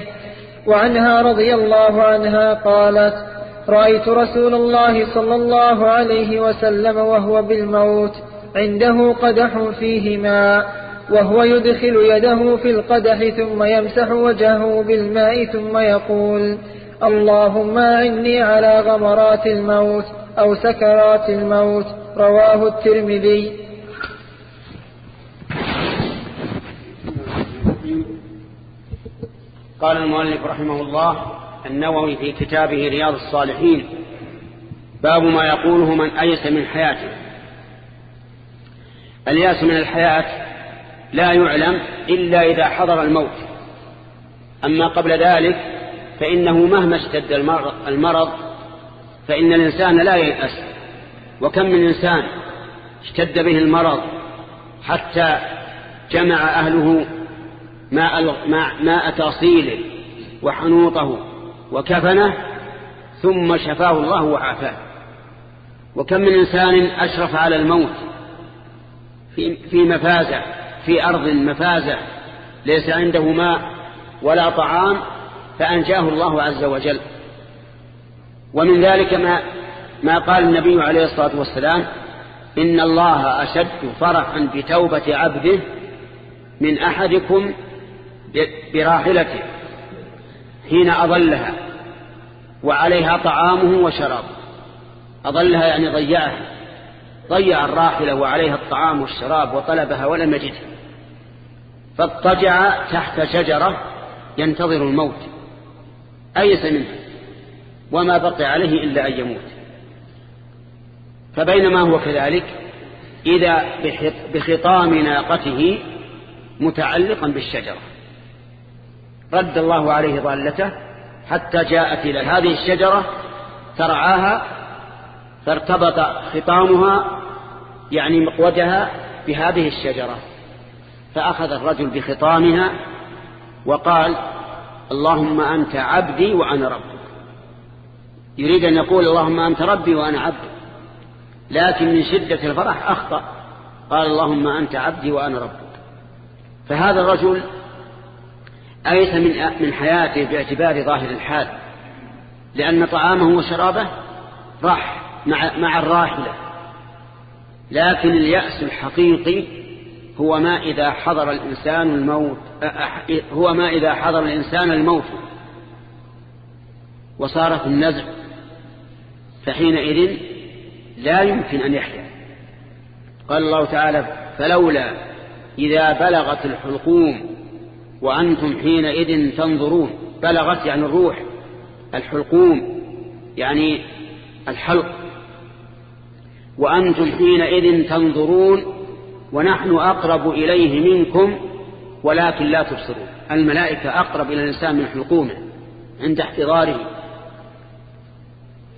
وعنها رضي الله عنها قالت رأيت رسول الله صلى الله عليه وسلم وهو بالموت عنده قدح فيه ماء وهو يدخل يده في القدح ثم يمسح وجهه بالماء ثم يقول اللهم أعني على غمرات الموت أو سكرات الموت. رواه الترمذي. قال المؤلف رحمه الله النووي في كتابه رياض الصالحين باب ما يقوله من أيس من حياته. الياس من الحياة لا يعلم إلا إذا حضر الموت. أما قبل ذلك فإنه مهما اشتد المرض فإن الإنسان لا ييأس. وكم من إنسان اشتد به المرض حتى جمع أهله ماء, ماء تأصيله وحنوطه وكفنه ثم شفاه الله وعافاه. وكم من إنسان أشرف على الموت في مفازة في أرض مفازة ليس عنده ماء ولا طعام فأنجاه الله عز وجل. ومن ذلك ما, ما قال النبي عليه الصلاة والسلام إن الله أشد فرحا بتوبة عبده من أحدكم براحلته حين أضلها وعليها طعامه وشرابه. أضلها يعني ضيعها. ضيع الراحلة وعليها الطعام والشراب وطلبها ولم يجدها. فاضطجع تحت شجرة ينتظر الموت. أيس منه وما بقي عليه إلا أن يموت. فبينما هو كذلك إذا بخطام ناقته متعلقا بالشجرة. رد الله عليه ضالته حتى جاءت إلى هذه الشجرة ترعاها فارتبط خطامها يعني مقودها بهذه الشجرة. فأخذ الرجل بخطامها وقال اللهم أنت عبدي وأنا ربك. يريد أن يقول اللهم أنت ربي وأنا عبدك لكن من شدة الفرح أخطأ قال اللهم أنت عبدي وأنا ربك. فهذا الرجل أيس من من حياته باعتبار ظاهر الحال؟ لأن طعامه وشرابه راح مع, مع الراحلة. لكن اليأس الحقيقي هو ما إذا حضر الإنسان الموت هو ما إذا حضر الإنسان الموت. وصار في النزع. فحينئذ لا يمكن أن يحيا. قال الله تعالى فلولا إذا بلغت الحلقوم وأنتم حينئذ تنظرون بلغت يعني الروح الحلقوم يعني الحلق. وأنتم حينئذ تنظرون ونحن أقرب إليه منكم ولكن لا تبصرون. الملائكة أقرب إلى الإنسان من حلقومه عند احتضاره.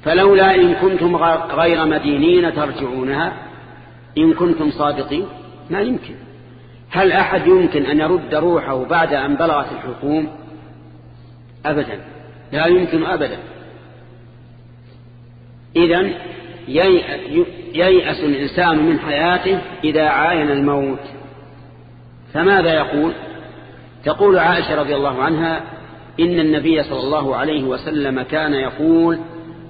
فلولا إن كنتم غير مدينين ترجعونها إن كنتم صادقين ما يمكن. هل أحد يمكن أن يرد روحه بعد أن بلغت الحكوم؟ أبدا. لا يمكن أبدا. إذن ييأس الإنسان من حياته إذا عاين الموت. فماذا يقول؟ تقول عائشة رضي الله عنها إن النبي صلى الله عليه وسلم كان يقول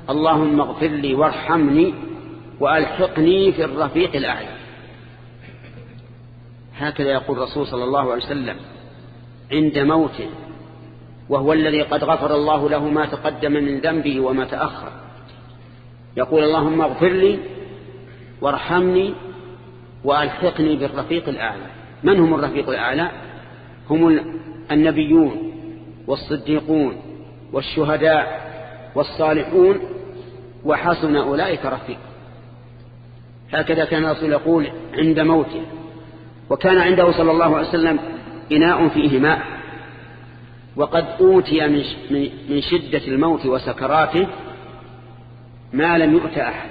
اللهم اغفر لي وارحمني وألحقني في الرفيق الأعلى. هكذا يقول الرسول صلى الله عليه وسلم عند موته وهو الذي قد غفر الله له ما تقدم من ذنبه وما تأخر. يقول اللهم اغفر لي وارحمني وألحقني بالرفيق الأعلى. من هم الرفيق الأعلى؟ هم النبيون والصديقون والشهداء والصالحون وحسن أولئك رفيق. هكذا كان الرسول يقول عند موته. وكان عنده صلى الله عليه وسلم إناء فيه ماء وقد أوتي من شدة الموت وسكراته ما لم يؤت أحد.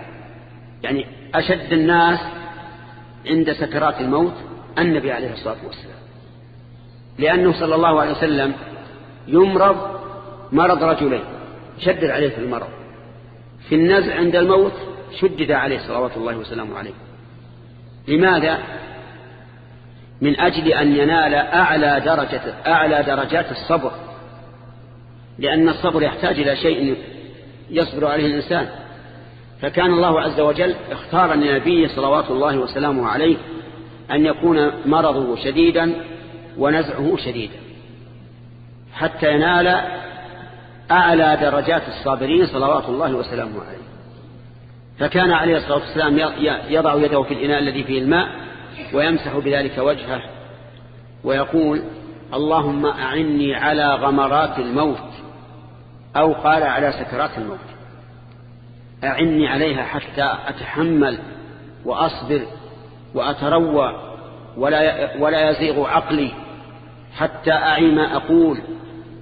يعني أشد الناس عند سكرات الموت النبي عليه الصلاة والسلام. لأنه صلى الله عليه وسلم يمرض مرض رجلين. شدد عليه في المرض. في النزع عند الموت شدد عليه صلوات الله وسلامه عليه. لماذا؟ من أجل أن ينال أعلى درجة, أعلى درجات الصبر. لأن الصبر يحتاج إلى شيء يصبر عليه الإنسان. فكان الله عز وجل اختار لنبيه صلوات الله وسلامه عليه أن يكون مرضه شديدا ونزعه شديدا حتى ينال أعلى درجات الصابرين صلوات الله وسلامه عليه. فكان عليه الصلاة والسلام يضع يده في الإناء الذي فيه الماء ويمسح بذلك وجهه ويقول اللهم أعني على غمرات الموت أو قال على سكرات الموت. أعني عليها حتى أتحمل وأصبر وأتروى ولا, ولا يزيغ عقلي حتى أعي ما أقول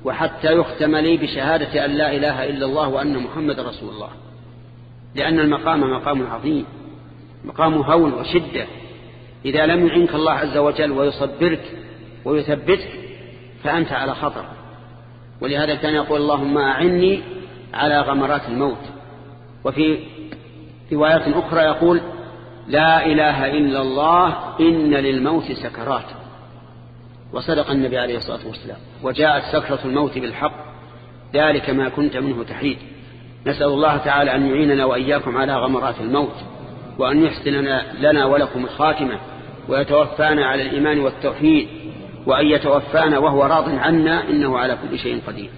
وحتى يختم لي بشهادة أن لا إله إلا الله وأن محمد رسول الله. لأن المقام مقام عظيم مقام هول وشدة. إذا لم يعنك الله عز وجل ويصبرك ويثبتك فأنت على خطر. ولهذا كان يقول اللهم أعني على غمرات الموت. وفي روايات أخرى يقول لا إله إلا الله إن للموت سكرات. وصدق النبي عليه الصلاة والسلام. وجاءت سكرة الموت بالحق. ذلك ما كنت منه تحيد. نسأل الله تعالى أن يعيننا وإياكم على غمرات الموت. وأن يحسن لنا ولكم الخاتمة ويتوفانا على الإيمان والتوحيد وأن يتوفانا وهو راض عنا إنه على كل شيء قدير.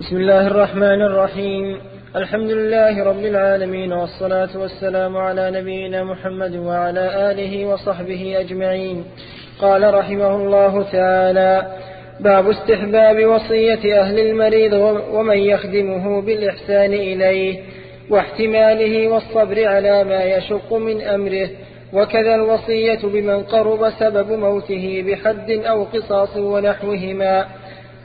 بسم الله الرحمن الرحيم. الحمد لله رب العالمين والصلاة والسلام على نبينا محمد وعلى آله وصحبه أجمعين. قال رحمه الله تعالى باب استحباب وصية أهل المريض ومن يخدمه بالإحسان إليه. واحتماله والصبر على ما يشق من أمره وكذا الوصية بمن قرب سبب موته بحد أو قصاص ونحوهما.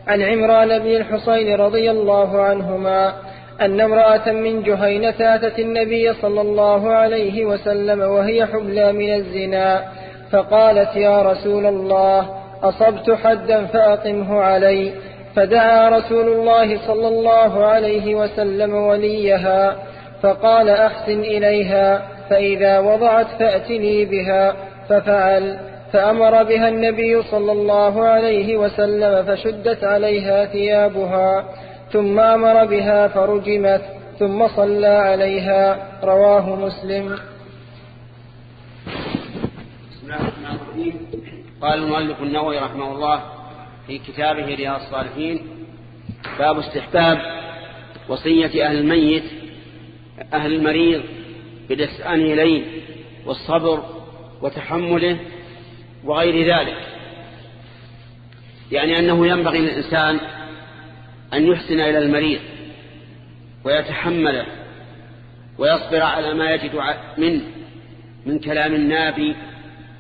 عن عمران بن الحصين رضي الله عنهما أن امرأة من جهينة أتت النبي صلى الله عليه وسلم وهي حبلى من الزنا فقالت يا رسول الله أصبت حدا فأقمه علي. فدعا رسول الله صلى الله عليه وسلم وليها. فقال أحسن إليها فإذا وضعت فأتني بها ففعل فأمر بها النبي صلى الله عليه وسلم فشدت عليها ثيابها ثم أمر بها فرجمت ثم صلى عليها رواه مسلم. بسم الله الرحمن الرحيم. قال المؤلف النووي رحمه الله في كتابه رياض الصالحين باب استحباب وصية أهل الميت أهل المريض بالإحسان إليه والصبر وتحمله وغير ذلك. يعني أنه ينبغي للإنسان أن يحسن إلى المريض ويتحمله ويصبر على ما يجد منه من كلام النابي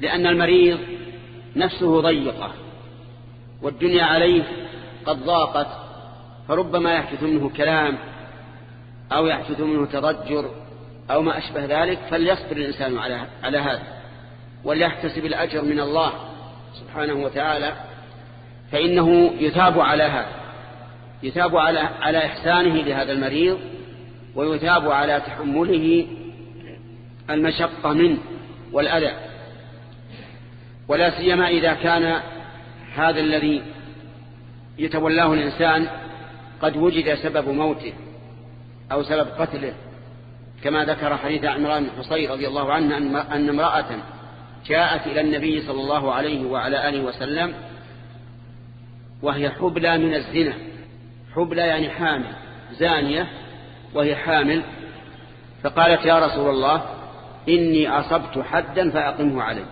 لأن المريض نفسه ضيقة والدنيا عليه قد ضاقت فربما يحدث منه كلام أو يحدث منه تضجر أو ما أشبه ذلك فليصبر الإنسان على على هذا وليحتسب الأجر من الله سبحانه وتعالى فإنه يثاب على هذا يثاب على على إحسانه لهذا المريض ويثاب على تحمله المشقة منه والأذى. ولا سيما إذا كان هذا الذي يتولاه الإنسان قد وجد سبب موته. أو سبب قتله كما ذكر حديث عمران بن رضي الله عنه أن امرأة جاءت إلى النبي صلى الله عليه وعلى آله وسلم وهي حبلى من الزنا. حبلى يعني حامل زانية وهي حامل. فقالت يا رسول الله إني أصبت حدا فأقمه علي.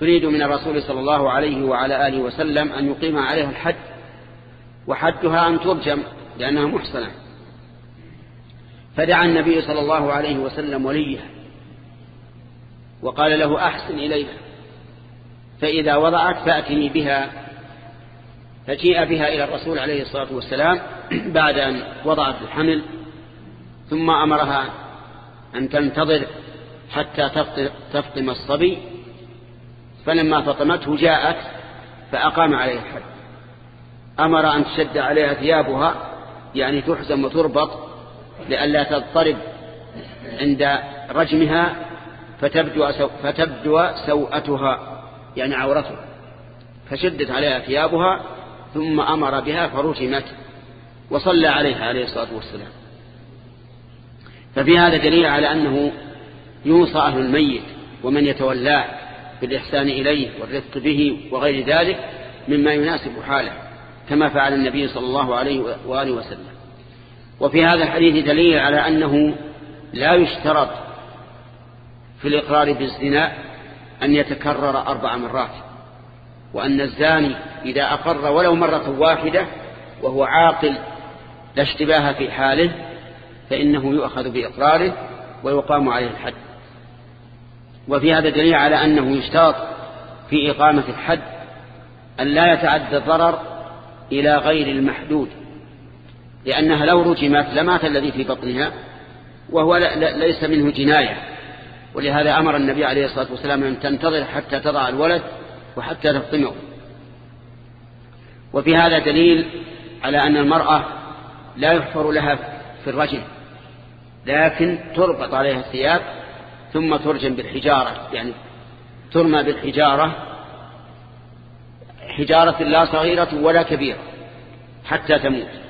تريد من الرسول صلى الله عليه وعلى آله وسلم أن يقيم عليها الحد وحدها أن ترجم لأنها محصنة. فدعا النبي صلى الله عليه وسلم وليه وقال له أحسن إليها فإذا وضعت فأتني بها فجيء بها إلى الرسول عليه الصلاة والسلام بعد أن وضعت الحمل ثم أمرها أن تنتظر حتى تفطم الصبي فلما فطمته جاءت فأقام عليها الحد. أمر أن تشد عليها ثيابها يعني تحزم وتربط لئلا تضطرب عند رجمها فتبدو, سو فتبدو سوءتها يعني عورتها فشدت عليها ثيابها ثم أمر بها فرجمت وصلى عليها عليه الصلاة والسلام. ففي هذا دليل على أنه يوصى أهل الميت ومن يتولاه بالإحسان إليه والرفق به وغير ذلك مما يناسب حاله كما فعل النبي صلى الله عليه وآله وسلم. وفي هذا الحديث دليل على أنه لا يشترط في الإقرار بالزنا أن يتكرر أربع مرات وأن الزاني إذا أقر ولو مرة واحدة وهو عاقل لا اشتباه في حاله فإنه يؤخذ بإقراره ويقام عليه الحد. وفي هذا دليل على أنه يشترط في إقامة الحد أن لا يتعدى الضرر إلى غير المحدود. لأنها لو رجمت لمات الذي في بطنها وهو ليس منه جناية. ولهذا أمر النبي عليه الصلاة والسلام أن تنتظر حتى تضع الولد وحتى تفطمه. وفي هذا دليل على أن المرأة لا يحفر لها في الرجل لكن تربط عليها الثياب ثم ترجم بالحجارة. يعني ترمى بالحجارة حجارة لا صغيرة ولا كبيرة حتى تموت.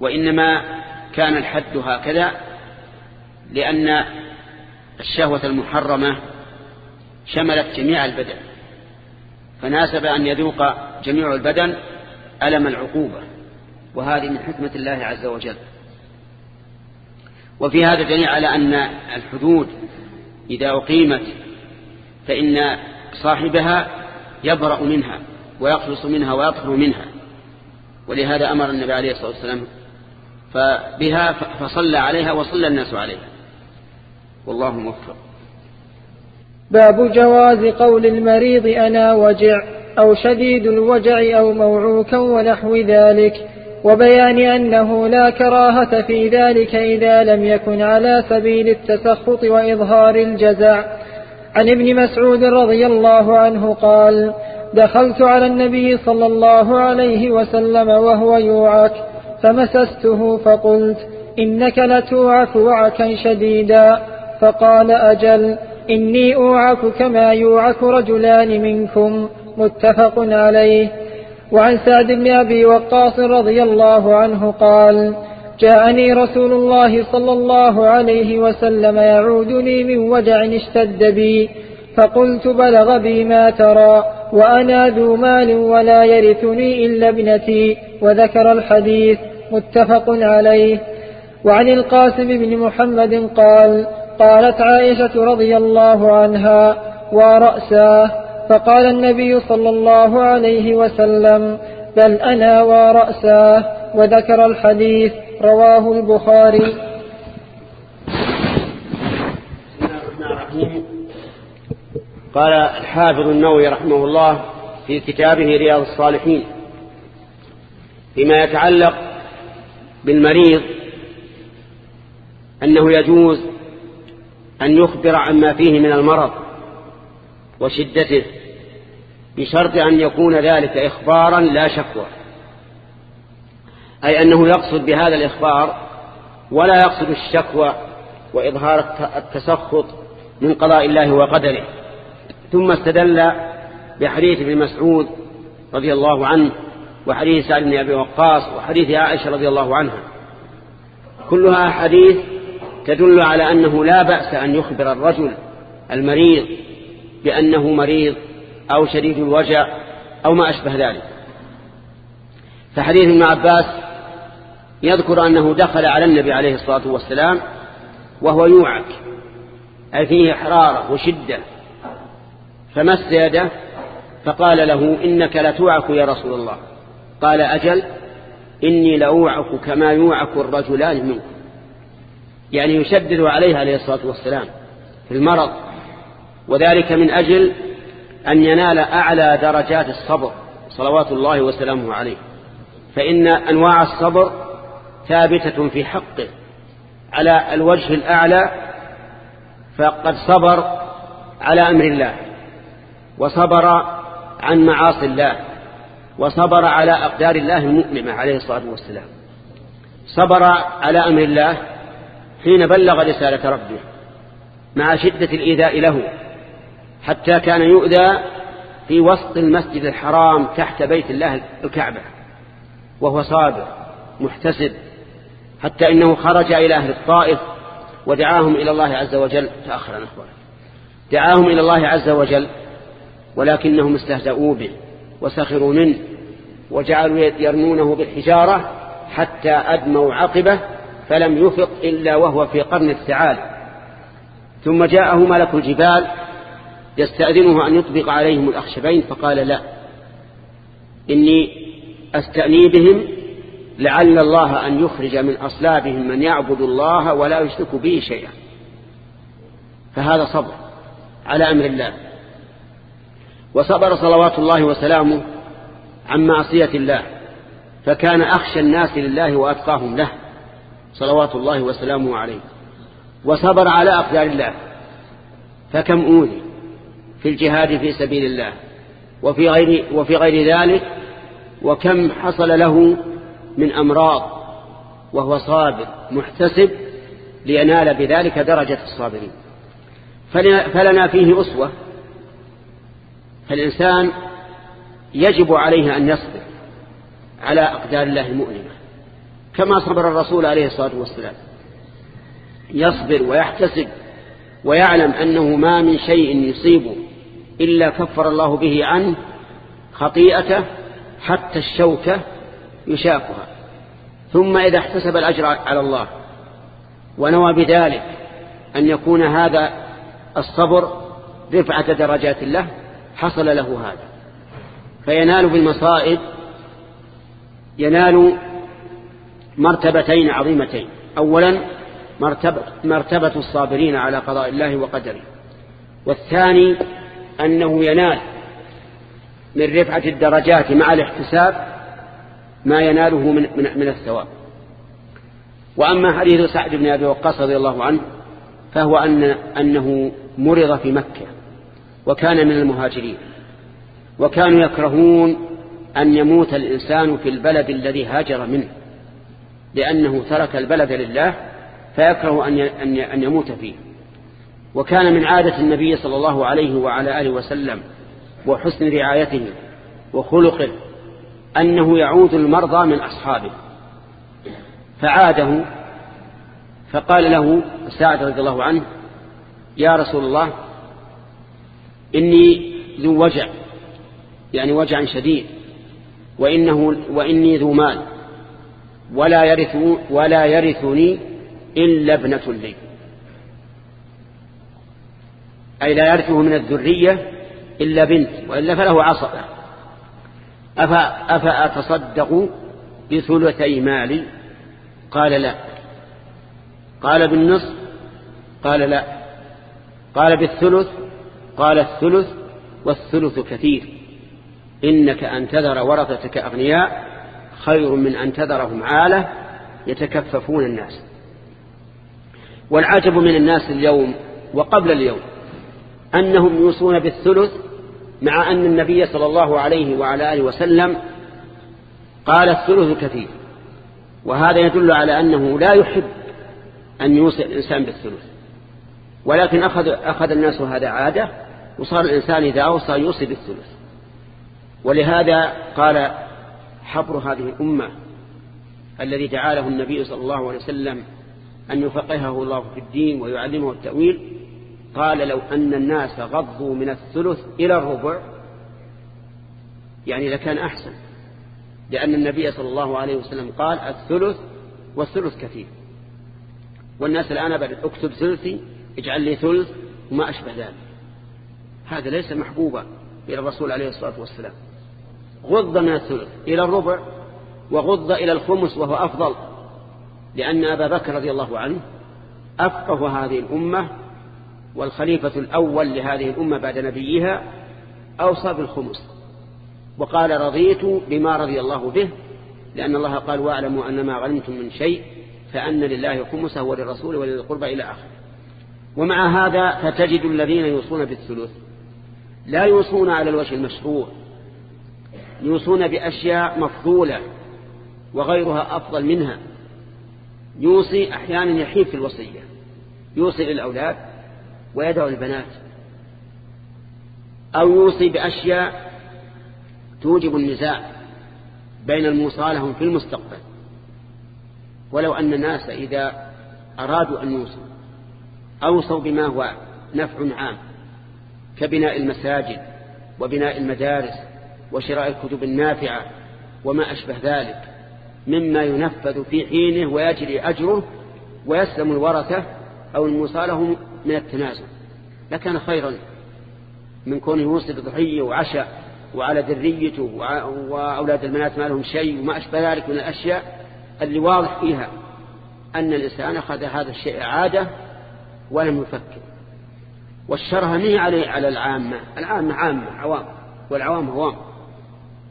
وإنما كان الحد هكذا لأن الشهوة المحرمة شملت جميع البدن فناسب أن يذوق جميع البدن ألم العقوبة وهذه من حكمة الله عز وجل. وفي هذا دليل على أن الحدود إذا أقيمت فإن صاحبها يبرأ منها ويخلص منها ويطهر منها ولهذا أمر النبي عليه الصلاة والسلام فبها فصلى عليها وصلى الناس عليها. والله موفق. باب جواز قول المريض أنا وجع أو شديد الوجع أو موعوكا ونحو ذلك وبيان أنه لا كراهة في ذلك إذا لم يكن على سبيل التسخط وإظهار الجزع. عن ابن مسعود رضي الله عنه قال دخلت على النبي صلى الله عليه وسلم وهو يوعك فمسسته فقلت إنك لتوعك وعكا شديدا. فقال أجل إني أوعك كما يوعك رجلان منكم. متفق عليه. وعن سعد بن أبي وقاص رضي الله عنه قال جاءني رسول الله صلى الله عليه وسلم يعودني من وجع اشتد بي. فقلت بلغ بي ما ترى وأنا ذو مال ولا يرثني إلا ابنتي. وذكر الحديث. متفق عليه. وعن القاسم بن محمد قال قالت عائشة رضي الله عنها ورأساه فقال النبي صلى الله عليه وسلم بل أنا ورأساه وذكر الحديث رواه البخاري. قال الحافظ النووي رحمه الله في كتابه رياض الصالحين فيما يتعلق بالمريض أنه يجوز أن يخبر عما فيه من المرض وشدته بشرط أن يكون ذلك إخبارا لا شكوى. أي أنه يقصد بهذا الإخبار ولا يقصد الشكوى وإظهار التسخط من قضاء الله وقدره. ثم استدل بحديث ابن مسعود رضي الله عنه وحديث سعد بن أبي وقاص وحديث عائشة رضي الله عنها. كلها حديث تدل على أنه لا بأس أن يخبر الرجل المريض بأنه مريض أو شديد الوجع أو ما أشبه ذلك. فحديث ابن عباس يذكر أنه دخل على النبي عليه الصلاة والسلام وهو يوعك أي فيه حرارة وشدة فمس يده فقال له إنك لتوعك يا رسول الله. قال أجل إني لأوعك كما يوعك الرجلان منكم يعني يشدد عليه عليه الصلاة والسلام في المرض. وذلك من أجل أن ينال أعلى درجات الصبر صلوات الله وسلامه عليه. فإن أنواع الصبر ثابتة في حقه. على الوجه الأعلى فقد صبر على أمر الله وصبر عن معاصي الله. وصبر على أقدار الله المؤلمة عليه الصلاة والسلام. صبر على أمر الله حين بلغ رسالة ربه مع شدة الإيذاء له حتى كان يؤذى في وسط المسجد الحرام تحت بيت الله الكعبة وهو صابر محتسب حتى إنه خرج إلى أهل الطائف ودعاهم إلى الله عز وجل. تأخر نخبر دعاهم إلى الله عز وجل ولكنهم استهزأوا به. وسخروا منه وجعلوا يرمونه بالحجارة حتى أدموا عقبه فلم يفق إلا وهو في قرن السعال ثم جاءه ملك الجبال يستأذنه أن يطبق عليهم الأخشبين فقال لا إني أستأني بهم لعل الله أن يخرج من أصلابهم من يعبد الله ولا يشرك به شيئا. فهذا صبر على أمر الله. وصبر صلوات الله وسلامه عن معصية الله فكان أخشى الناس لله وأتقاهم له صلوات الله وسلامه عليه. وصبر على أقدار الله فكم أوذي في الجهاد في سبيل الله وفي غير, وفي غير ذلك وكم حصل له من أمراض وهو صابر محتسب لينال بذلك درجة الصابرين. فلنا فيه أسوة فالإنسان يجب عليه أن يصبر على أقدار الله المؤلمة كما صبر الرسول عليه الصلاة والسلام. يصبر ويحتسب ويعلم أنه ما من شيء يصيبه إلا كفر الله به عنه خطيئته حتى الشوكة يشاكها ثم إذا احتسب الأجر على الله ونوى بذلك أن يكون هذا الصبر رفعة درجات الله حصل له هذا. فينال بالمصائب ينال مرتبتين عظيمتين. أولا مرتبة, مرتبة الصابرين على قضاء الله وقدره. والثاني أنه ينال من رفعة الدرجات مع الاحتساب ما يناله من, من, من الثواب. وأما حديث سعد بن أبي وقاص رضي الله عنه فهو أن أنه مرض في مكة. وكان من المهاجرين. وكانوا يكرهون أن يموت الإنسان في البلد الذي هاجر منه لأنه ترك البلد لله فيكره أن يموت فيه. وكان من عادة النبي صلى الله عليه وعلى آله وسلم وحسن رعايته وخلقه أنه يعود المرضى من أصحابه. فعاده فقال له سعد رضي الله عنه يا رسول الله إني ذو وجع يعني وجع شديد وإنه وإني ذو مال ولا يرث ولا يرثني إلا ابنة لي. أي لا يرثه من الذرية إلا بنت وإلا فله عصبة. أفأتصدق بثلثي مالي؟ قال لا. قال بالنصف؟ قال لا. قال بالثلث؟ قال الثلث والثلث كثير. إنك أن تذر ورثتك أغنياء خير من أن تذرهم عالة يتكففون الناس. والعجب من الناس اليوم وقبل اليوم أنهم يوصون بالثلث مع أن النبي صلى الله عليه وعلى آله وسلم قال الثلث كثير. وهذا يدل على أنه لا يحب أن يوصي الإنسان بالثلث. ولكن أخذ, أخذ الناس هذا عادة وصار الإنسان إذا أوصى يوصي بالثلث. ولهذا قال حبر هذه الأمة الذي دعا له النبي صلى الله عليه وسلم أن يفقهه الله في الدين ويعلمه التأويل. قال لو أن الناس غضوا من الثلث إلى الربع يعني لكان أحسن. لأن النبي صلى الله عليه وسلم قال الثلث والثلث كثير. والناس الآن بدأت اكتب ثلثي اجعل لي ثلث وما أشبه ذلك. هذا ليس محبوبا إلى الرسول عليه الصلاة والسلام. غض من الثلث إلى الربع وغض إلى الخمس وهو أفضل لأن أبا بكر رضي الله عنه أفقه هذه الأمة والخليفة الأول لهذه الأمة بعد نبيها أوصى بالخمس. وقال رضيت بما رضي الله به لأن الله قال واعلموا أن ما غنمتم من شيء فأن لله خمسه وللرسول وللقربى إلى آخر ومع هذا فتجد الذين يوصون بالثلث. لا يوصون على الوجه المشروع. يوصون بأشياء مفضولة وغيرها أفضل منها. يوصي أحيانا يحيف في الوصية. يوصي للأولاد ويدعو البنات أو يوصي بأشياء توجب النزاع بين الموصى لهم في المستقبل. ولو أن الناس إذا أرادوا أن يوصوا أوصوا بما هو نفع عام كبناء المساجد وبناء المدارس وشراء الكتب النافعة وما أشبه ذلك مما ينفذ في حينه ويجري أجره ويسلم الورثة أو الموصى لهم من التنازل لكان خيرا من كونه يوصي بضحية وعشاء وعلى ذريته وأولاد المنات ما لهم شيء وما أشبه ذلك من الأشياء اللي واضح فيها أن الإنسان أخذ هذا الشيء عادة ولم يفكر. والشرها ما هي عليه على العامة. العامة عامة عوام. والعوام هوام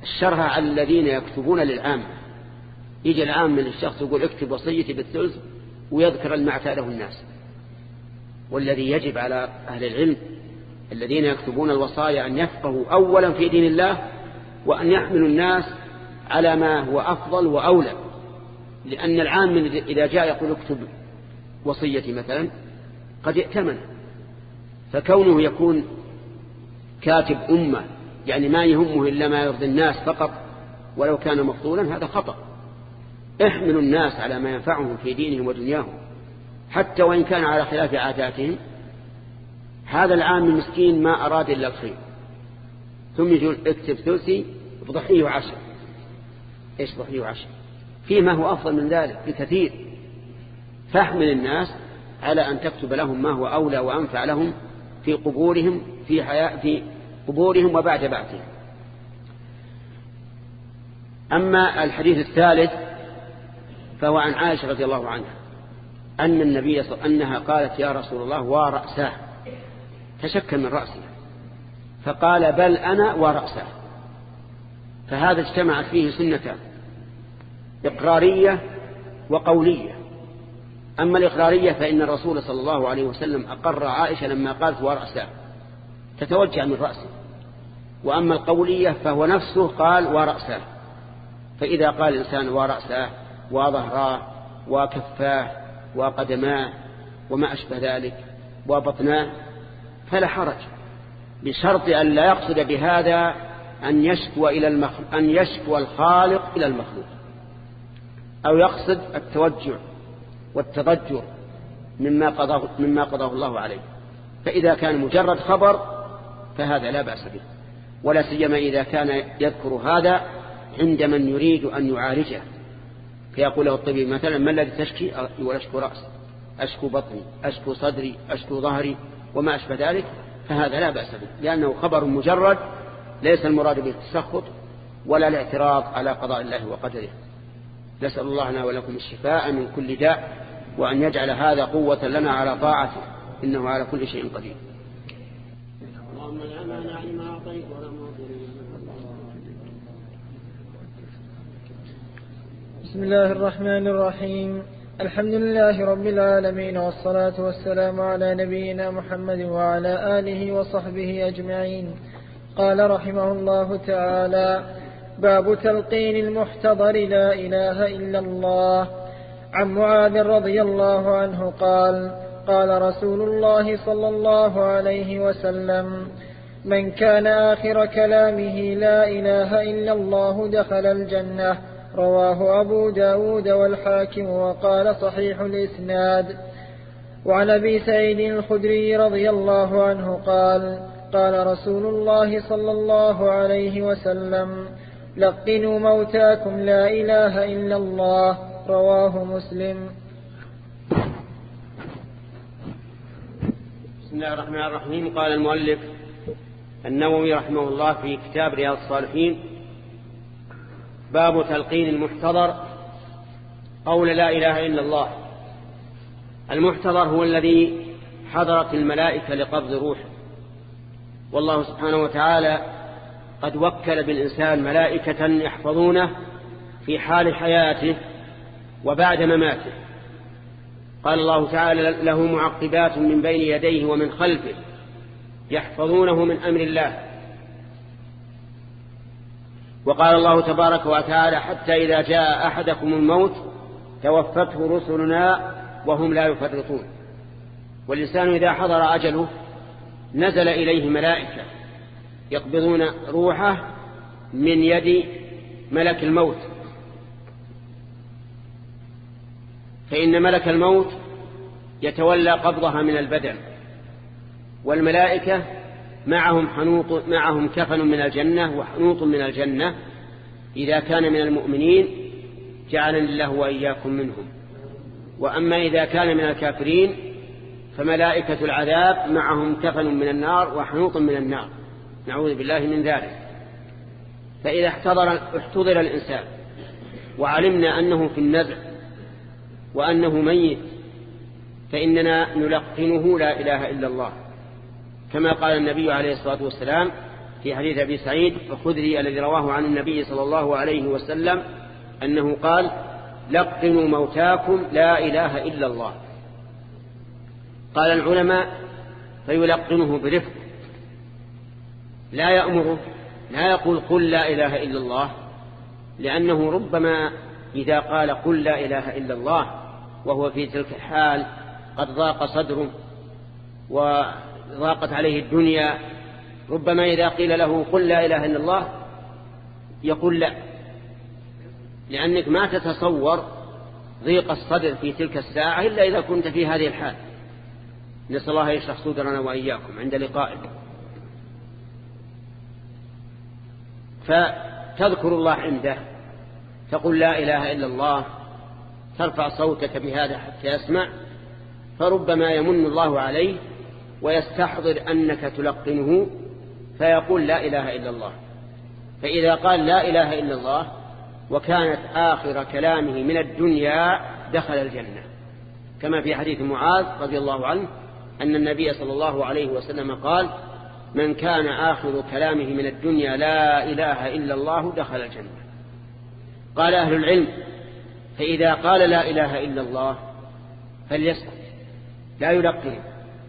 الشرها على الذين يكتبون للعامة. يجي العام من الشخص يقول اكتب وصيتي بالثلث ويذكر ما اعتاده الناس. والذي يجب على أهل العلم الذين يكتبون الوصايا أن يفقهوا أولا في دين الله وأن يحملوا الناس على ما هو أفضل وأولى. لأن العام إذا جاء يقول اكتب وصيتي مثلا قد ائتمن فكونه يكون كاتب أمة يعني ما يهمه إلا ما يرضي الناس فقط ولو كان مفضولا هذا خطأ. احملوا الناس على ما ينفعهم في دينهم ودنياهم حتى وإن كان على خلاف عاداتهم هذا العام المسكين ما أراد إلا الخير. ثم يقول اكتب ثلثي بضحيه وعشر إيش ضحيه وعشر فيما هو أفضل من ذلك بكثير. فاحمل الناس على أن تكتب لهم ما هو أولى وأنفع لهم في قبورهم في, حياة في قبورهم وبعد بعثهم. أما الحديث الثالث فهو عن عائشة رضي الله عنها أن النبي صلى أنها قالت يا رسول الله ورأساه تشك من رأسه فقال بل أنا ورأساه فهذا اجتمعت فيه سنتان إقرارية وقولية. أما الإقرارية فإن الرسول صلى الله عليه وسلم أقر عائشة لما قالت ورأساه تتوجه من رأسه. وأما القولية فهو نفسه قال ورأساه فإذا قال الإنسان ورأساه وظهراه وكفاه وقدماه وما أشبه ذلك وبطناه فلا حرج. بشرط أن لا يقصد بهذا أن يشكو إلى المخلوق أن يشكو الخالق إلى المخلوق. أو يقصد التوجع. والتضجر مما قضاه, مما قضاه الله عليه. فإذا كان مجرد خبر فهذا لا بأس به. ولا سيما إذا كان يذكر هذا عند من يريد أن يعالجه. فيقول له الطبيب مثلا ما الذي تشكي؟ يقول أشكو رأسي أشكو بطني أشكو صدري أشكو ظهري وما أشبه ذلك. فهذا لا بأس به. لأنه خبر مجرد ليس المراد به التسخط ولا الاعتراض على قضاء الله وقدره. نسأل الله لنا ولكم الشفاء من كل داء وأن يجعل هذا قوة لنا على طاعته. إنه على كل شيء قدير. اللهم أعطيت ولا بسم الله الرحمن الرحيم. الحمد لله رب العالمين والصلاة والسلام على نبينا محمد وعلى آله وصحبه أجمعين. قال رحمه الله تعالى باب تلقين المحتضر لا إله إلا الله. عن معاذ رضي الله عنه قال قال رسول الله صلى الله عليه وسلم من كان آخر كلامه لا إله إلا الله دخل الجنة. رواه أبو داود والحاكم وقال صحيح الإسناد. وعن أبي سعيد الخدري رضي الله عنه قال قال رسول الله صلى الله عليه وسلم لقنوا موتاكم لا إله إلا الله. رواه مسلم. بسم الله الرحمن الرحيم. قال المؤلف النووي رحمه الله في كتاب رياض الصالحين باب تلقين المحتضر قول لا إله إلا الله. المحتضر هو الذي حضرت الملائكة لقبض روحه. والله سبحانه وتعالى قد وكل بالإنسان ملائكة يحفظونه في حال حياته وبعد مماته. قال الله تعالى له معقبات من بين يديه ومن خلفه يحفظونه من أمر الله. وقال الله تبارك وتعالى حتى إذا جاء أحدكم الموت توفته رسلنا وهم لا يفرطون. والإنسان إذا حضر أجله نزل إليه ملائكة يقبضون روحه من يد ملك الموت. فإن ملك الموت يتولى قبضها من البدن والملائكة معهم حنوط معهم كفن من الجنة وحنوط من الجنة إذا كان من المؤمنين جعلني الله وإياكم منهم. وأما إذا كان من الكافرين فملائكة العذاب معهم كفن من النار وحنوط من النار. نعوذ بالله من ذلك. فإذا احتضر, احتضر الإنسان وعلمنا أنه في النزع وأنه ميت فإننا نلقنه لا إله إلا الله. كما قال النبي عليه الصلاة والسلام في حديث أبي سعيد الخدري الذي رواه عن النبي صلى الله عليه وسلم أنه قال لقنوا موتاكم لا إله إلا الله. قال العلماء فيلقنه برفق. لا يأمره لا يقول قل لا إله إلا الله لأنه ربما إذا قال قل لا إله إلا الله وهو في تلك الحال قد ضاق صدره وضاقت عليه الدنيا ربما إذا قيل له قل لا إله إلا الله يقول لا لأنك ما تتصور ضيق الصدر في تلك الساعة إلا إذا كنت في هذه الحال. نسأل الله يشرح صدرنا وإياكم عند لقائه. فتذكر الله عنده تقول لا إله إلا الله ترفع صوتك بهذا حتى يسمع فربما يمن الله عليه ويستحضر أنك تلقنه فيقول لا إله إلا الله. فإذا قال لا إله إلا الله وكانت آخر كلامه من الدنيا دخل الجنة. كما في حديث معاذ رضي الله عنه أن النبي صلى الله عليه وسلم قال من كان آخر كلامه من الدنيا لا إله إلا الله دخل الجنة. قال أهل العلم فإذا قال لا إله إلا الله فليسكت لا يلقن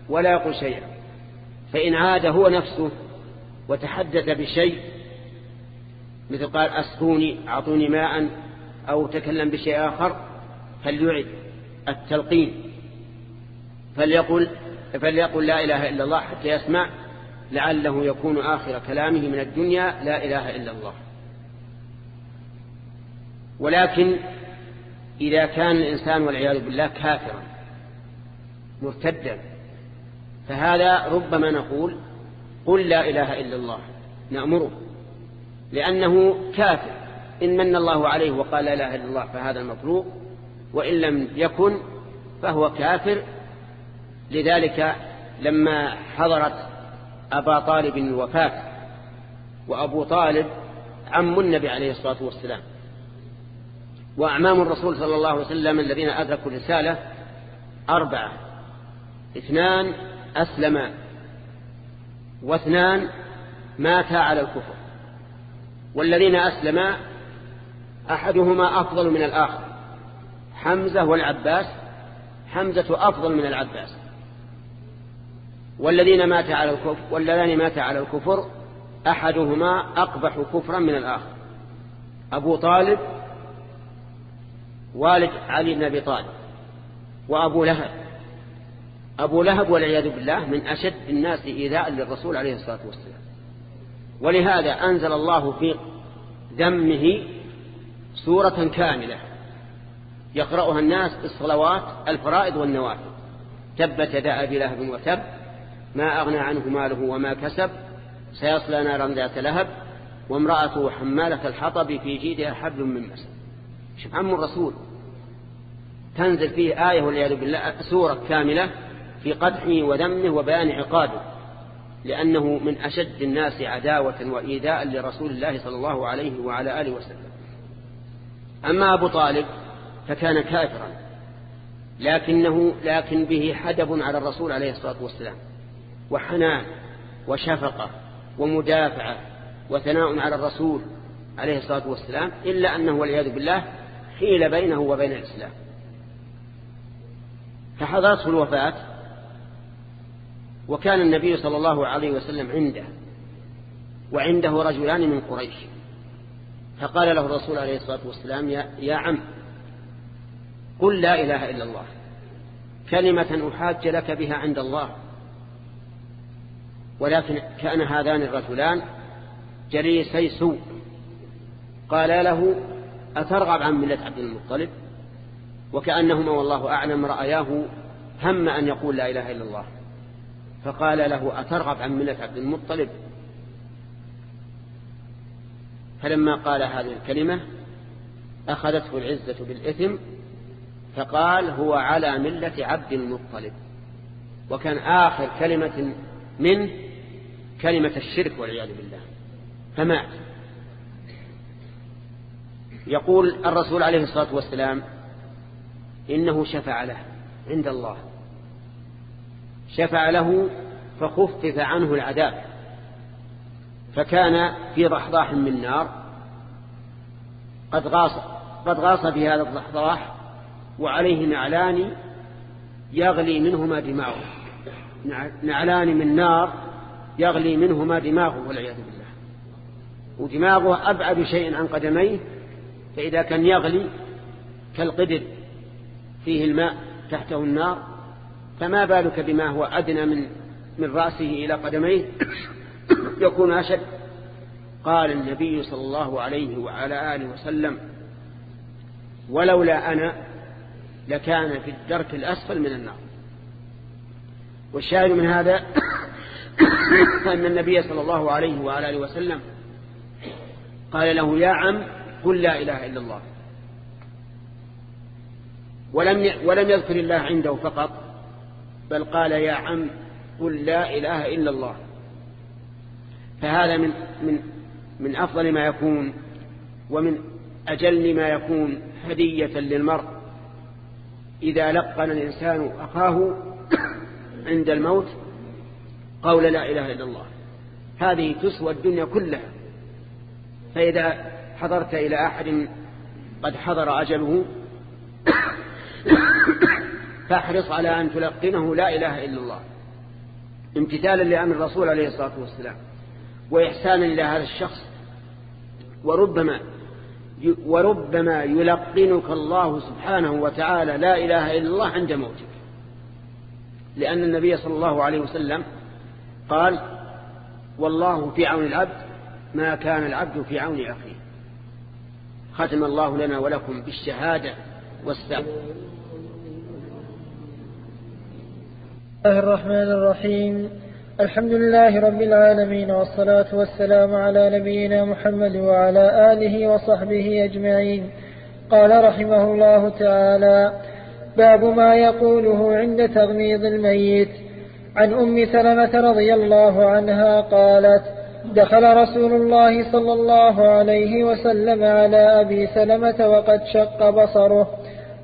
ولا يقول شيئا. فإن عاد هو نفسه وتحدث بشيء مثل قال أسقوني أعطوني ماء أو تكلم بشيء آخر فليعد التلقين. فليقل فليقل لا إله إلا الله حتى يسمع لعله يكون آخر كلامه من الدنيا لا إله إلا الله. ولكن إذا كان الإنسان والعياذ بالله كافرا مرتدا فهذا ربما نقول قل لا إله إلا الله نأمره لأنه كافر. إن من الله عليه وقال لا إله إلا الله فهذا المطلوب وإن لم يكن فهو كافر. لذلك لما حضرت أبا طالب الوفاة وأبو طالب عم النبي عليه الصلاة والسلام. وأعمام الرسول صلى الله عليه وسلم الذين أدركوا الرسالة أربعة. اثنان أسلما واثنان ماتا على الكفر. والذين أسلما أحدهما أفضل من الآخر. حمزة والعباس حمزة أفضل من العباس. والذين مات على الكفر والذين مات على الكفر أحدهما أقبح كفرا من الآخر. أبو طالب والد علي بن أبي طالب وأبو لهب. أبو لهب والعياذ بالله من أشد الناس إيذاء للرسول عليه الصلاة والسلام. ولهذا أنزل الله في ذمه سورة كاملة يقرأها الناس الصلوات الفرائض والنوافل. تبت يدا أبي لهب وتب ما أغنى عنه ماله وما كسب سيصلى نارا ذات لهب وامرأته حمالة الحطب في جيدها حبل من مسد. عم الرسول؟ تنزل فيه آية والعياذ بالله سورة كاملة في قدحه وذمه وبيان عقابه لأنه من أشد الناس عداوة وإيذاء لرسول الله صلى الله عليه وعلى آله وسلم. أما أبو طالب فكان كافرا لكنه لكن به حدب على الرسول عليه الصلاة والسلام. وحنان وشفقة ومدافعة وثناء على الرسول عليه الصلاة والسلام إلا أنه والعياذ بالله حيل بينه وبين الإسلام. فحضرته الوفاة وكان النبي صلى الله عليه وسلم عنده وعنده رجلان من قريش. فقال له الرسول عليه الصلاة والسلام يا, يا عم قل لا إله إلا الله كلمة أحاج لك بها عند الله ولكن كان هذان الرجلان جليسي سوء قال له أترغب عن ملة عبد المطلب؟ وكأنهما والله أعلم رأياه هم أن يقول لا إله إلا الله. فقال له أترغب عن ملة عبد المطلب؟ فلما قال هذه الكلمة أخذته العزة بالإثم فقال هو على ملة عبد المطلب. وكان آخر كلمة منه كلمة الشرك والعياذ بالله. فمات يقول الرسول عليه الصلاة والسلام إنه شفع له عند الله. شفع له فخفف عنه العذاب. فكان في ضحضاح من نار. قد غاص قد غاص في هذا الضحضاح وعليه نعلان يغلي منهما دماغه نعلان من نار يغلي منهما دماغه والعياذ بالله. ودماغه أبعد شيء عن قدميه فإذا كان يغلي كالقدر فيه الماء تحته النار فما بالك بما هو أدنى من من رأسه إلى قدميه؟ يكون أشد. قال النبي صلى الله عليه وعلى آله وسلم ولولا أنا لكان في الدرك الأسفل من النار. والشاهد من هذا أن النبي صلى الله عليه وعلى آله وسلم قال له يا عم قل لا إله إلا الله. ولم ولم يذكر الله عنده فقط بل قال يا عم قل لا إله إلا الله. فهذا من من من أفضل ما يكون ومن أجل ما يكون هدية للمرء. إذا لقن الإنسان أخاه عند الموت قول لا إله إلا الله. هذه تسوى الدنيا كلها. فإذا حضرت إلى أحد قد حضر أجله فاحرص على أن تلقنه لا إله إلا الله. امتثالا لأمر الرسول عليه الصلاة والسلام وإحسانا إلى هذا الشخص. وربما وربما يلقنك الله سبحانه وتعالى لا إله إلا الله عند موتك. لأن النبي صلى الله عليه وسلم قال والله في عون العبد ما كان العبد في عون أخيه. ختم الله لنا ولكم بالشهادة والسلام. الله الرحمن الرحيم. الحمد لله رب العالمين والصلاة والسلام على نبينا محمد وعلى آله وصحبه أجمعين. قال رحمه الله تعالى باب ما يقوله عند تغميض الميت. عن أم سلمة رضي الله عنها قالت دخل رسول الله صلى الله عليه وسلم على أبي سلمة وقد شق بصره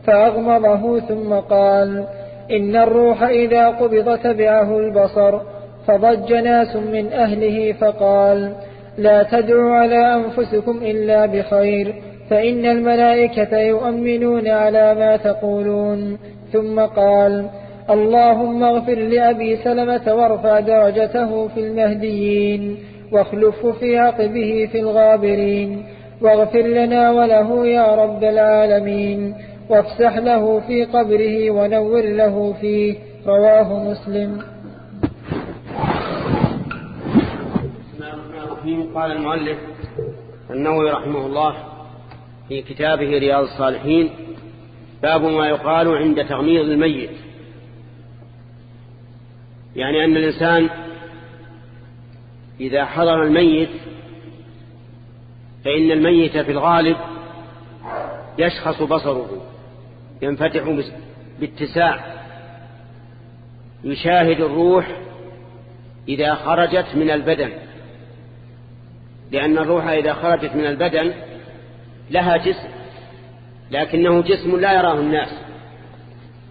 فأغمضه ثم قال إن الروح إذا قبض تبعه البصر. فضج ناس من أهله فقال لا تدعوا على أنفسكم إلا بخير فإن الملائكة يؤمنون على ما تقولون. ثم قال اللهم اغفر لأبي سلمة وارفع درجته في المهديين واخلفه في عقبه في الغابرين واغفر لنا وله يا رب العالمين وافسح له في قبره ونور له فيه. رواه مسلم. قال المؤلف النووي رحمه الله في كتابه رياض الصالحين باب ما يقال عند تغميض الميت. يعني أن الإنسان إذا حضر الميت فإن الميت في الغالب يشخص بصره ينفتح باتساع. يشاهد الروح إذا خرجت من البدن. لأن الروح إذا خرجت من البدن لها جسم لكنه جسم لا يراه الناس.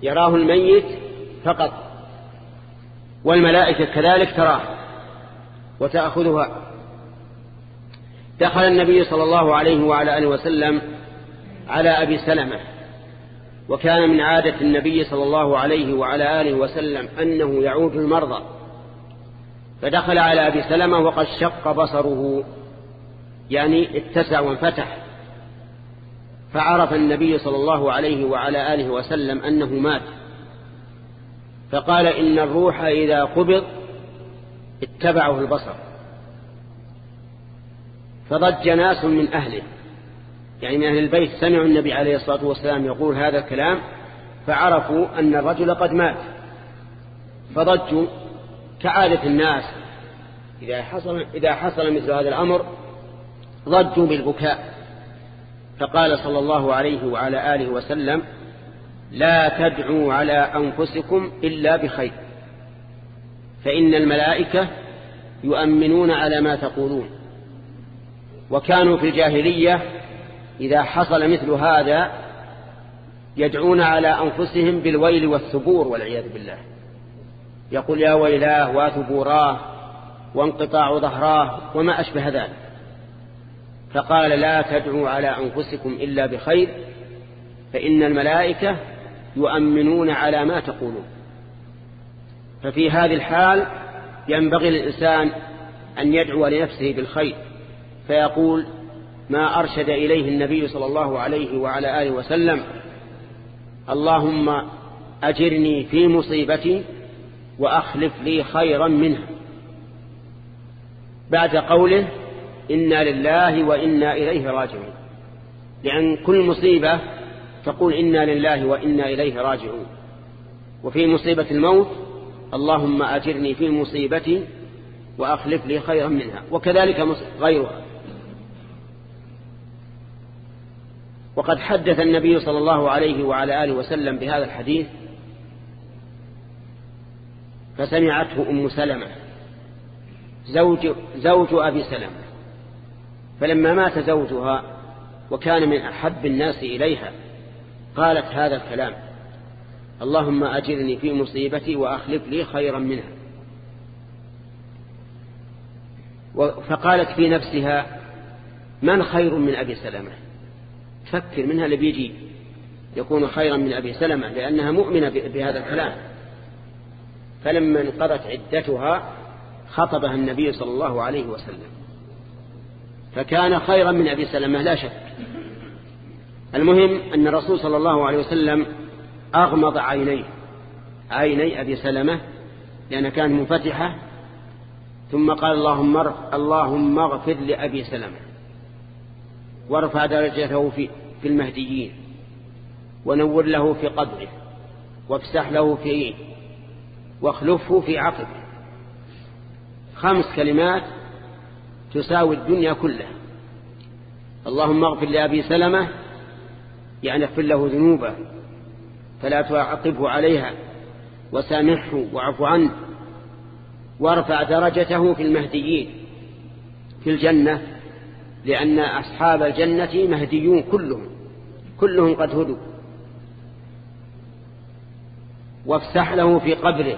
يراه الميت فقط. والملائكة كذلك تراه وتأخذها. دخل النبي صلى الله عليه وعلى آله وسلم على أبي سلمة وكان من عادة النبي صلى الله عليه وعلى آله وسلم أنه يعود المرضى. فدخل على أبي سلمة وقد شق بصره يعني اتسع وانفتح. فعرف النبي صلى الله عليه وعلى آله وسلم أنه مات. فقال إن الروح إذا قبض اتبعه البصر. فضج ناس من أهله. يعني من أهل البيت سمعوا النبي عليه الصلاة والسلام يقول هذا الكلام فعرفوا أن الرجل قد مات. فضجوا كعادة الناس. إذا حصل, إذا حصل مثل هذا الأمر ضجوا بالبكاء. فقال صلى الله عليه وعلى آله وسلم لا تدعوا على أنفسكم إلا بخير. فإن الملائكة يؤمنون على ما تقولون. وكانوا في الجاهلية إذا حصل مثل هذا يدعون على أنفسهم بالويل والثبور والعياذ بالله. يقول يا ويلاه وثبوراه وانقطاع ظهراه وما أشبه ذلك. فقال لا تدعوا على أنفسكم إلا بخير فإن الملائكة يؤمنون على ما تقولون. ففي هذه الحال ينبغي للإنسان أن يدعو لنفسه بالخير فيقول ما أرشد إليه النبي صلى الله عليه وعلى آله وسلم اللهم أجرني في مصيبتي وأخلف لي خيرا منها. بعد قوله إنا لله وإنا إليه راجعون. لأن كل مصيبة تقول إنا لله وإنا إليه راجعون. وفي مصيبة الموت اللهم أجرني في مصيبتي وأخلف لي خيرا منها. وكذلك غيرها. وقد حدث النبي صلى الله عليه وعلى آله وسلم بهذا الحديث فسمعته أم سلمة زوج, زوج أبي سلمة. فلما مات زوجها وكان من أحب الناس إليها قالت هذا الكلام. اللهم أجرني في مصيبتي وأخلف لي خيرا منها. فقالت في نفسها من خير من أبي سلمة؟ تفكر منها اللي بيجي يكون خيرا من أبي سلمة لأنها مؤمنة بهذا الكلام. فلما انقضت عدتها خطبها النبي صلى الله عليه وسلم. فكان خيرا من أبي سلمة لا شك. المهم أن الرسول صلى الله عليه وسلم أغمض عينيه عيني أبي سلمة لأنها كانت منفتحة. ثم قال اللهم اللهم اغفر لأبي سلمة وارفع درجته في في المهديين ونور له في قبره وافسح له في واخلفه في عقبه. خمس كلمات تساوي الدنيا كلها. اللهم اغفر لأبي سلمة يعني اغفر له ذنوبه فلا تعاقبه عليها وسامحه واعف عنه وارفع درجته في المهديين في الجنة لأن أصحاب الجنة مهديون كلهم كلهم قد هدوا. وافسح له في قبره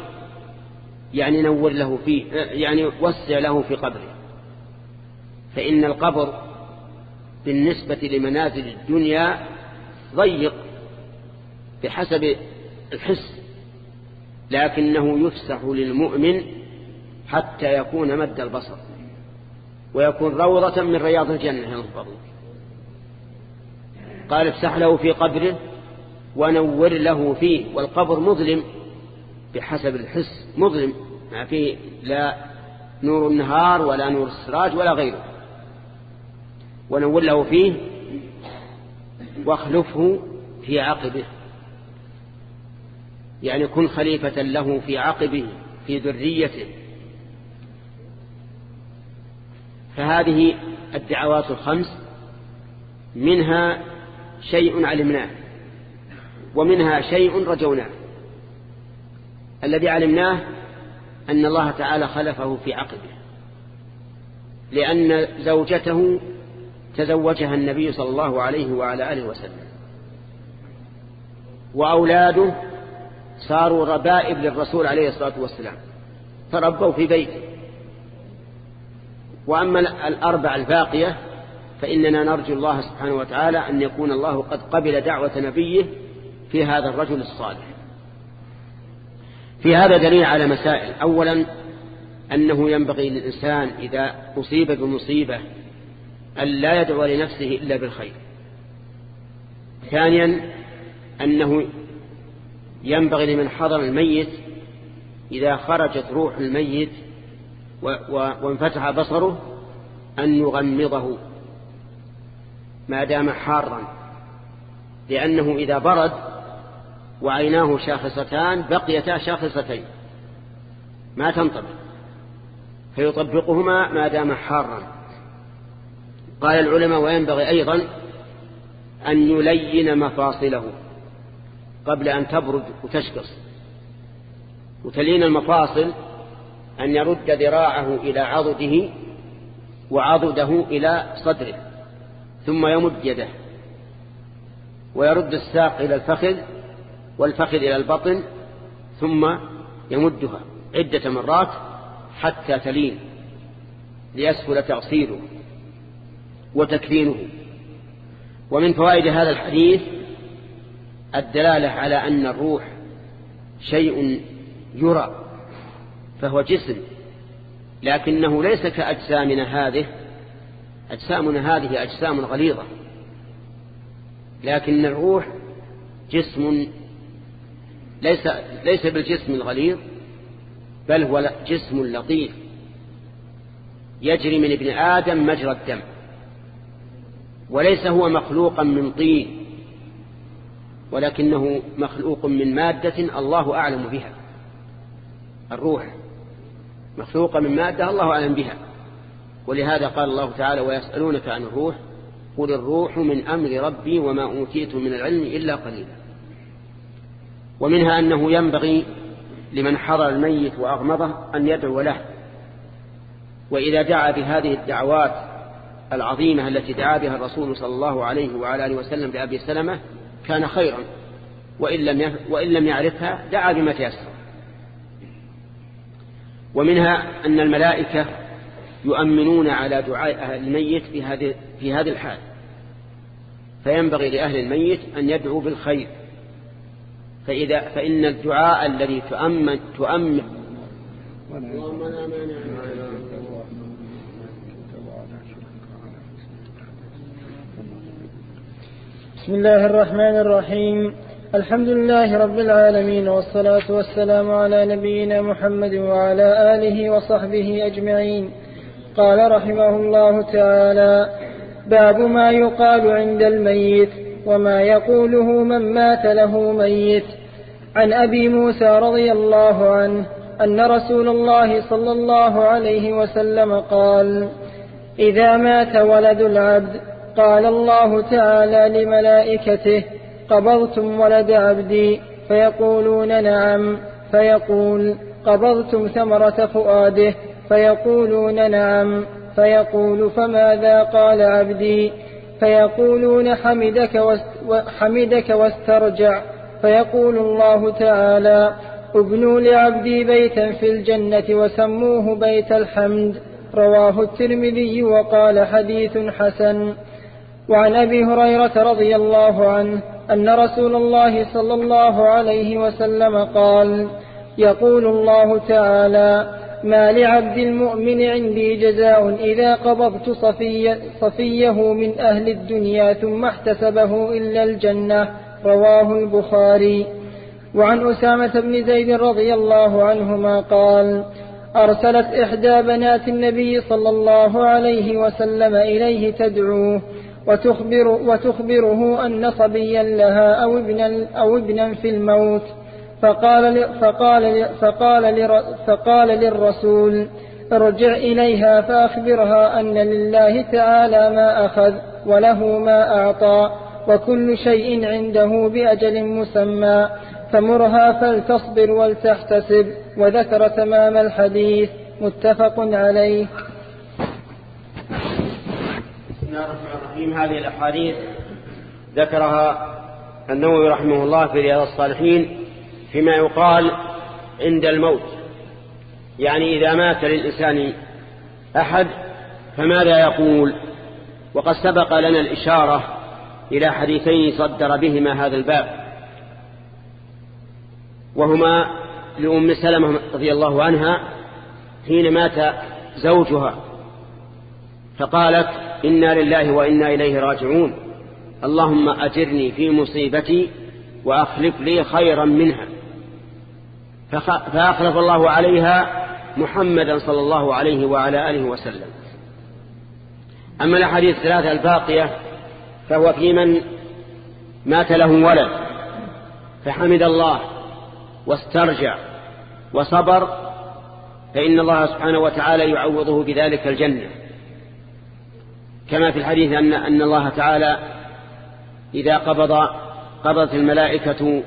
يعني نور له فيه يعني وسع له في قبره. فإن القبر بالنسبة لمنازل الدنيا ضيق بحسب الحس لكنه يفسح للمؤمن حتى يكون مد البصر ويكون روضة من رياض الجنة. قال افسح له في قبره ونور له فيه والقبر مظلم بحسب الحس مظلم ما فيه لا نور النهار ولا نور السراج ولا غيره. ونور له فيه واخلفه في عقبه. يعني كن خليفة له في عقبه في ذريته. فهذه الدعوات الخمس منها شيء علمناه ومنها شيء رجوناه. الذي علمناه أن الله تعالى خلفه في عقبه لأن زوجته تزوجها النبي صلى الله عليه وعلى آله وسلم. وأولاده صاروا ربائب للرسول عليه الصلاة والسلام. تربوا في بيته وأما الأربع الباقية فإننا نرجو الله سبحانه وتعالى أن يكون الله قد قبل دعوة نبيه في هذا الرجل الصالح. في هذا دليل على مسائل. أولا أنه ينبغي للإنسان إذا أصيب بمصيبة أن لا يدعو لنفسه إلا بالخير. ثانيا أنه ينبغي لمن حضر الميت إذا خرجت روح الميت وانفتح بصره أن يغمضه ما دام حارا. لأنه إذا برد وعيناه شاخصتان بقيتا شاخصتين. ما تنطبق. فيطبقهما ما دام حارا. قال العلماء وينبغي أيضا أن يلين مفاصله قبل أن تبرد وتشقص. وتلين المفاصل أن يرد ذراعه إلى عضده وعضده إلى صدره ثم يمد يده ويرد الساق إلى الفخذ والفخذ إلى البطن ثم يمدها عدة مرات حتى تلين ليسهل تغسيله. وتكفينه. ومن فوائد هذا الحديث الدلالة على أن الروح شيء يرى فهو جسم لكنه ليس كأجسامنا هذه أجسامنا هذه أجسام غليظة لكن الروح جسم ليس, ليس بالجسم الغليظ بل هو جسم لطيف يجري من ابن آدم مجرى الدم. وليس هو مخلوقا من طين ولكنه مخلوق من مادة الله أعلم بها الروح. مخلوقة من مادة الله أعلم بها. ولهذا قال الله تعالى ويسألونك عن الروح قل الروح من أمر ربي وما أوتيت من العلم إلا قليلا. ومنها أنه ينبغي لمن حضر الميت وأغمضه أن يدعو له. وإذا دعا بهذه الدعوات العظيمة التي دعا بها الرسول صلى الله عليه وعلى آله وسلم لأبي سلمة كان خيرا وإن لم, وإن لم يعرفها دعا بما تيسر. ومنها أن الملائكة يؤمنون على دعاء أهل الميت في هذه في هذه الحال. فينبغي لأهل الميت أن يدعوا بالخير. فإذا فإن الدعاء الذي تؤمن تؤمن اللهم لا مانع بسم الله الرحمن الرحيم. الحمد لله رب العالمين والصلاة والسلام على نبينا محمد وعلى آله وصحبه أجمعين. قال رحمه الله تعالى باب ما يقال عند الميت وما يقوله من مات له ميت. عن أبي موسى رضي الله عنه أن رسول الله صلى الله عليه وسلم قال إذا مات ولد العبد قال الله تعالى لملائكته قبضتم ولد عبدي؟ فيقولون نعم. فيقول قبضتم ثمرة فؤاده؟ فيقولون نعم. فيقول فماذا قال عبدي؟ فيقولون حمدك, حمدك واسترجع. فيقول الله تعالى أبنوا لعبدي بيتا في الجنة وسموه بيت الحمد. رواه الترمذي وقال حديث حسن. وعن أبي هريرة رضي الله عنه أن رسول الله صلى الله عليه وسلم قال يقول الله تعالى ما لعبد المؤمن عندي جزاء إذا قبضت صفي صفيه من أهل الدنيا ثم احتسبه إلا الجنة رواه البخاري. وعن أسامة بن زيد رضي الله عنهما قال أرسلت إحدى بنات النبي صلى الله عليه وسلم إليه تدعوه وتخبر وتخبره أن صبيا لها أو ابنا, أو ابنا في الموت. فقال, فقال, فقال, فقال للرسول ارجع إليها فأخبرها أن لله تعالى ما أخذ وله ما أعطى وكل شيء عنده بأجل مسمى. فمرها فلتصبر ولتحتسب وذكر تمام الحديث. متفق عليه. الرحيم هذه الأحاديث ذكرها النووي رحمه الله في رياض الصالحين فيما يقال عند الموت. يعني إذا مات للإنسان أحد فماذا يقول؟ وقد سبق لنا الإشارة إلى حديثين صدر بهما هذا الباب. وهما لأم سلمة رضي الله عنها حين مات زوجها. فقالت إنا لله وإنا إليه راجعون. اللهم أجرني في مصيبتي وأخلف لي خيرا منها. فأخلف الله عليها محمدا صلى الله عليه وعلى آله وسلم. أما الأحاديث الثلاثة الباقية فهو في من مات له ولد فحمد الله واسترجع وصبر فإن الله سبحانه وتعالى يعوضه بذلك الجنة. كما في الحديث أن, أن الله تعالى إذا قبض قبضت الملائكة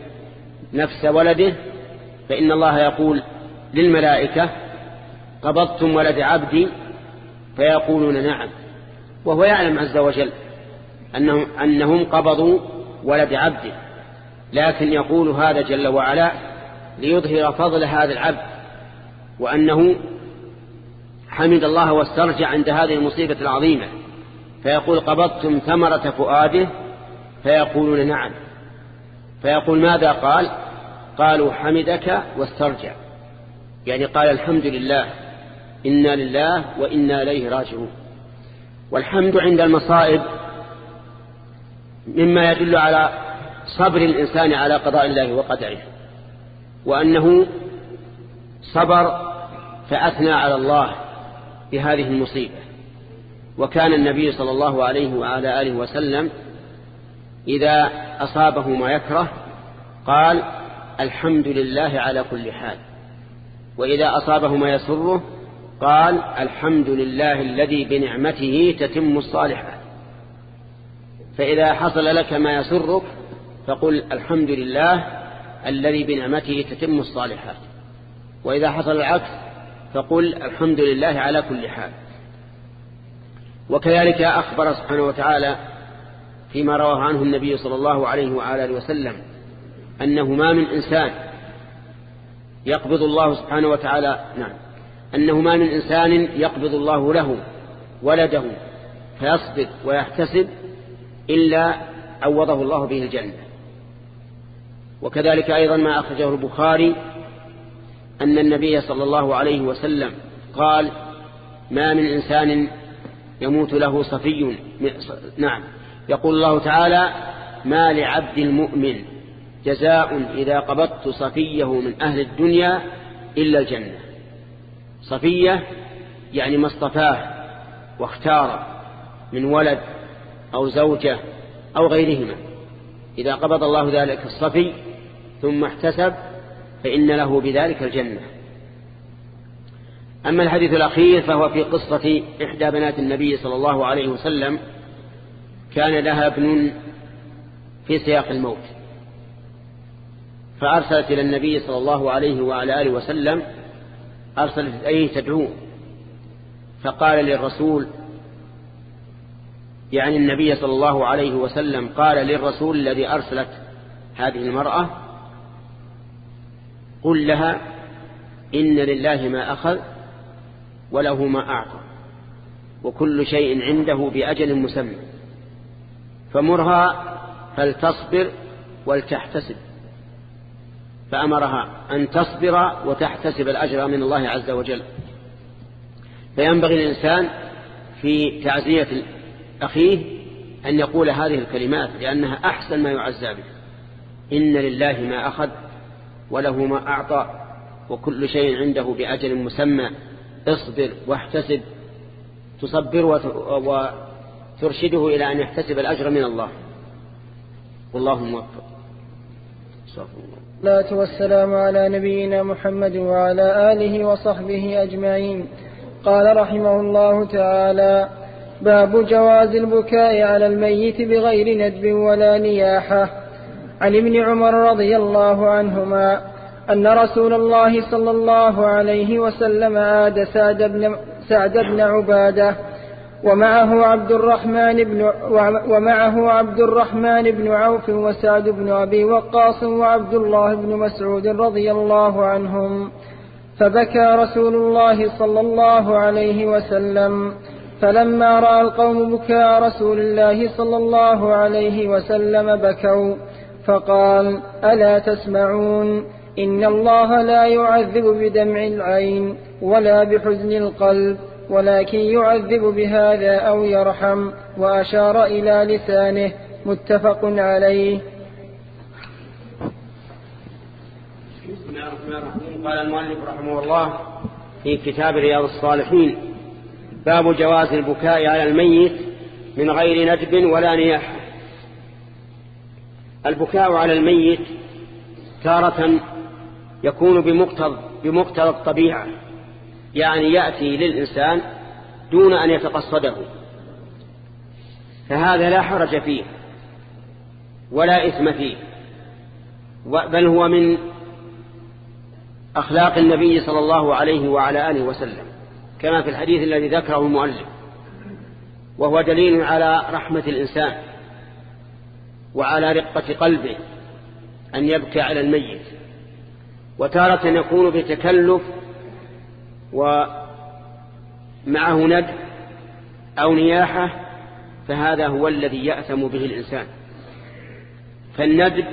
نفس ولده فإن الله يقول للملائكة قبضتم ولد عبدي فيقولون نعم. وهو يعلم عز وجل أنهم, أنهم قبضوا ولد عبده لكن يقول هذا جل وعلا ليظهر فضل هذا العبد وأنه حمد الله واسترجع عند هذه المصيبة العظيمة. فيقول قبضتم ثمرة فؤاده؟ فيقولون نعم. فيقول ماذا قال؟ قالوا حمدك واسترجع. يعني قال الحمد لله إنا لله وإنا إليه راجعون. والحمد عند المصائب مما يدل على صبر الإنسان على قضاء الله وقدره. وأنه صبر فأثنى على الله بهذه المصيبة. وكان النبي صلى الله عليه وعلى آله وسلم إذا أصابه ما يكره قال الحمد لله على كل حال. وإذا أصابه ما يسره قال الحمد لله الذي بنعمته تتم الصالحات. فإذا حصل لك ما يسرك فقل الحمد لله الذي بنعمته تتم الصالحات. وإذا حصل العكس فقل الحمد لله على كل حال. وكذلك أخبر سبحانه وتعالى فيما رواه عنه النبي صلى الله عليه وعلى وسلم أنه ما من إنسان يقبض الله سبحانه وتعالى نعم أنه ما من إنسان يقبض الله له ولده فيصبر ويحتسب إلا عوضه الله به الجنة. وكذلك أيضا ما أخرجه البخاري أن النبي صلى الله عليه وسلم قال ما من إنسان يموت له صفي نعم. يقول الله تعالى ما لعبد المؤمن جزاء إذا قبضت صفيه من أهل الدنيا إلا الجنة. صفية يعني ما اصطفاه واختار من ولد أو زوجة أو غيرهما. إذا قبض الله ذلك الصفي ثم احتسب فإن له بذلك الجنة. أما الحديث الأخير فهو في قصة إحدى بنات النبي صلى الله عليه وسلم كان لها ابن في سياق الموت. فأرسلت إلى النبي صلى الله عليه وعلى آله وسلم أرسلت أيه تدعوه فقال للرسول يعني النبي صلى الله عليه وسلم قال للرسول الذي أرسلت هذه المرأة قل لها إن لله ما أخذ وله ما أعطى. وكل شيء عنده بأجل مسمى. فمرها فلتصبر ولتحتسب. فأمرها أن تصبر وتحتسب الأجر من الله عز وجل. فينبغي الإنسان في تعزية أخيه أن يقول هذه الكلمات لأنها أحسن ما يعزى به. إن لله ما أخذ وله ما أعطى وكل شيء عنده بأجل مسمى. اصبر واحتسب تصبر وترشده إلى أن يحتسب الأجر من الله. والله موفق. الصلاة والسلام على نبينا محمد وعلى آله وصحبه أجمعين. قال رحمه الله تعالى باب جواز البكاء على الميت بغير ندب ولا نياحة. عن ابن عمر رضي الله عنهما أن رسول الله صلى الله عليه وسلم آد سعد بن, سعد بن عبادة ومعه عبد الرحمن بن ومعه عبد الرحمن بن عوف وسعد بن أبي وقاص وعبد الله بن مسعود رضي الله عنهم فبكى رسول الله صلى الله عليه وسلم. فلما رأى القوم بكاء رسول الله صلى الله عليه وسلم بكوا فقال ألا تسمعون؟ إن الله لا يعذب بدمع العين ولا بحزن القلب ولكن يعذب بهذا أو يرحم وأشار إلى لسانه متفق عليه. بسم الله الرحمن الرحيم. قال المؤلف رحمه الله في كتاب رياض الصالحين باب جواز البكاء على الميت من غير ندب ولا نياحة البكاء على الميت تارة يكون بمقتضى بمقتضى الطبيعة يعني يأتي للإنسان دون أن يتقصده. فهذا لا حرج فيه ولا إثم فيه بل هو من أخلاق النبي صلى الله عليه وعلى آله وسلم كما في الحديث الذي ذكره المؤلف وهو دليل على رحمة الإنسان وعلى رقة قلبه أن يبكي على الميت. وتارة يكون بتكلف ومعه ند أو نياحة فهذا هو الذي يأثم به الإنسان. فالندب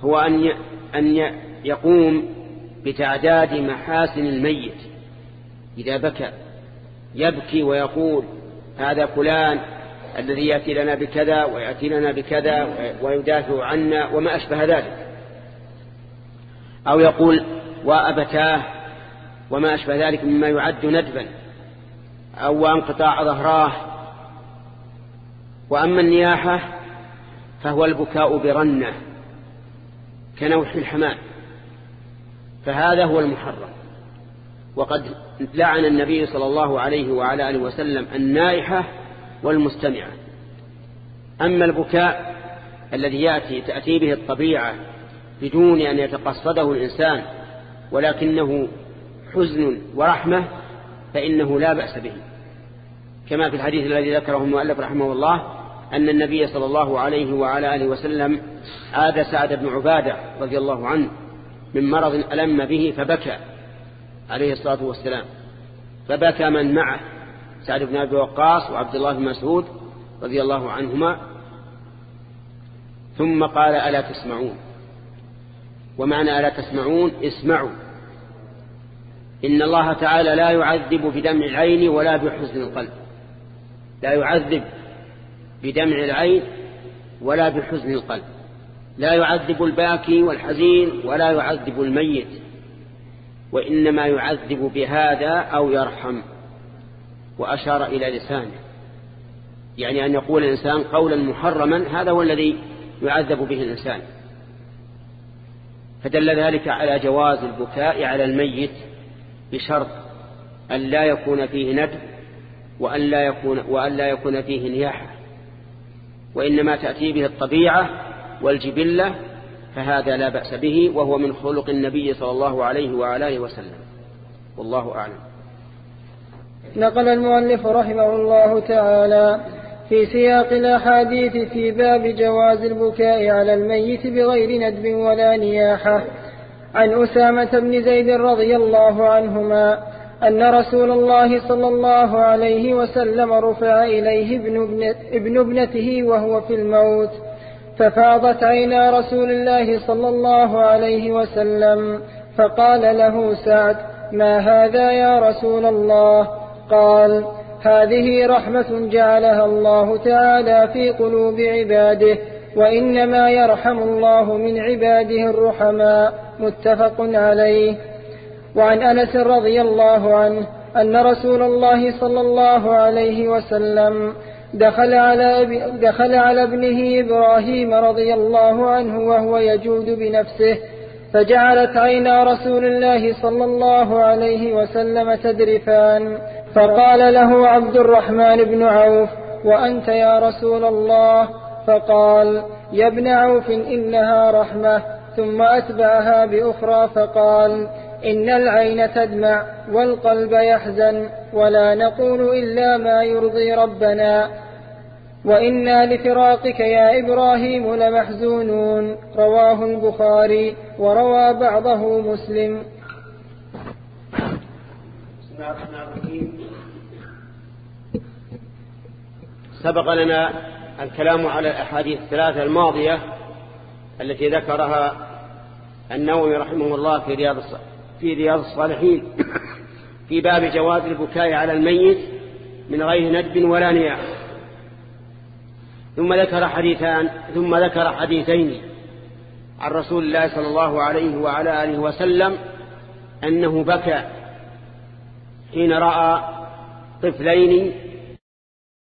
هو أن أن يقوم بتعداد محاسن الميت. إذا بكى يبكي ويقول هذا فلان الذي يأتي لنا بكذا ويأتي لنا بكذا ويدافع عنا وما أشبه ذلك. أو يقول وأبتاه وما أشبه ذلك مما يعد ندبا أو انقطاع ظهراه. وأما النياحة فهو البكاء برنة كنوح الحمام فهذا هو المحرم. وقد لعن النبي صلى الله عليه وعلى آله وسلم النائحة والمستمعة. أما البكاء الذي يأتي تأتي به الطبيعة بدون أن يتقصده الإنسان ولكنه حزن ورحمة فإنه لا بأس به. كما في الحديث الذي ذكره المؤلف رحمه الله أن النبي صلى الله عليه وعلى آله وسلم عاد سعد بن عبادة رضي الله عنه من مرض ألم به فبكى عليه الصلاة والسلام. فبكى من معه سعد بن أبي وقاص وعبد الله بن مسعود رضي الله عنهما. ثم قال ألا تسمعون؟ ومعنى ألا تسمعون؟ اسمعوا. إن الله تعالى لا يعذب بدمع العين ولا بحزن القلب. لا يعذب بدمع العين ولا بحزن القلب. لا يعذب الباكي والحزين ولا يعذب الميت. وإنما يعذب بهذا أو يرحم. وأشار إلى لسانه. يعني أن يقول الإنسان قولا محرما هذا هو الذي يعذب به الإنسان. فدل ذلك على جواز البكاء على الميت بشرط أن لا يكون فيه ندب وأن لا يكون, وأن لا يكون فيه نياحة. وإنما تأتي به الطبيعة والجبلة فهذا لا بأس به وهو من خلق النبي صلى الله عليه وعلى وسلم. والله أعلم. نقل المؤلف رحمه الله تعالى في سياق الأحاديث في باب جواز البكاء على الميت بغير ندب ولا نياحة. عن أسامة بن زيد رضي الله عنهما أن رسول الله صلى الله عليه وسلم رفع إليه ابن, ابن, ابن ابنته وهو في الموت ففاضت عينا رسول الله صلى الله عليه وسلم فقال له سعد ما هذا يا رسول الله؟ قال هذه رحمة جعلها الله تعالى في قلوب عباده وإنما يرحم الله من عباده الرحماء متفق عليه. وعن أنس رضي الله عنه أن رسول الله صلى الله عليه وسلم دخل على, دخل على ابنه إبراهيم رضي الله عنه وهو يجود بنفسه فجعلت عينا رسول الله صلى الله عليه وسلم تدرفان. فقال له عبد الرحمن بن عوف وأنت يا رسول الله؟ فقال يا ابن عوف إنها رحمة. ثم أتبعها بأخرى فقال إن العين تدمع والقلب يحزن ولا نقول إلا ما يرضي ربنا. وإنا لفراقك يا إبراهيم لمحزونون. رواه البخاري وروى بعضه مسلم. سبق لنا الكلام على الأحاديث الثلاثة الماضية التي ذكرها النووي رحمه الله في رياض في رياض الصالحين. في باب جواز البكاء على الميت من غير ندب ولا نياح. ثم ذكر حديثان ثم ذكر حديثين عن رسول الله صلى الله عليه وعلى آله وسلم أنه بكى. حين رأى طفلين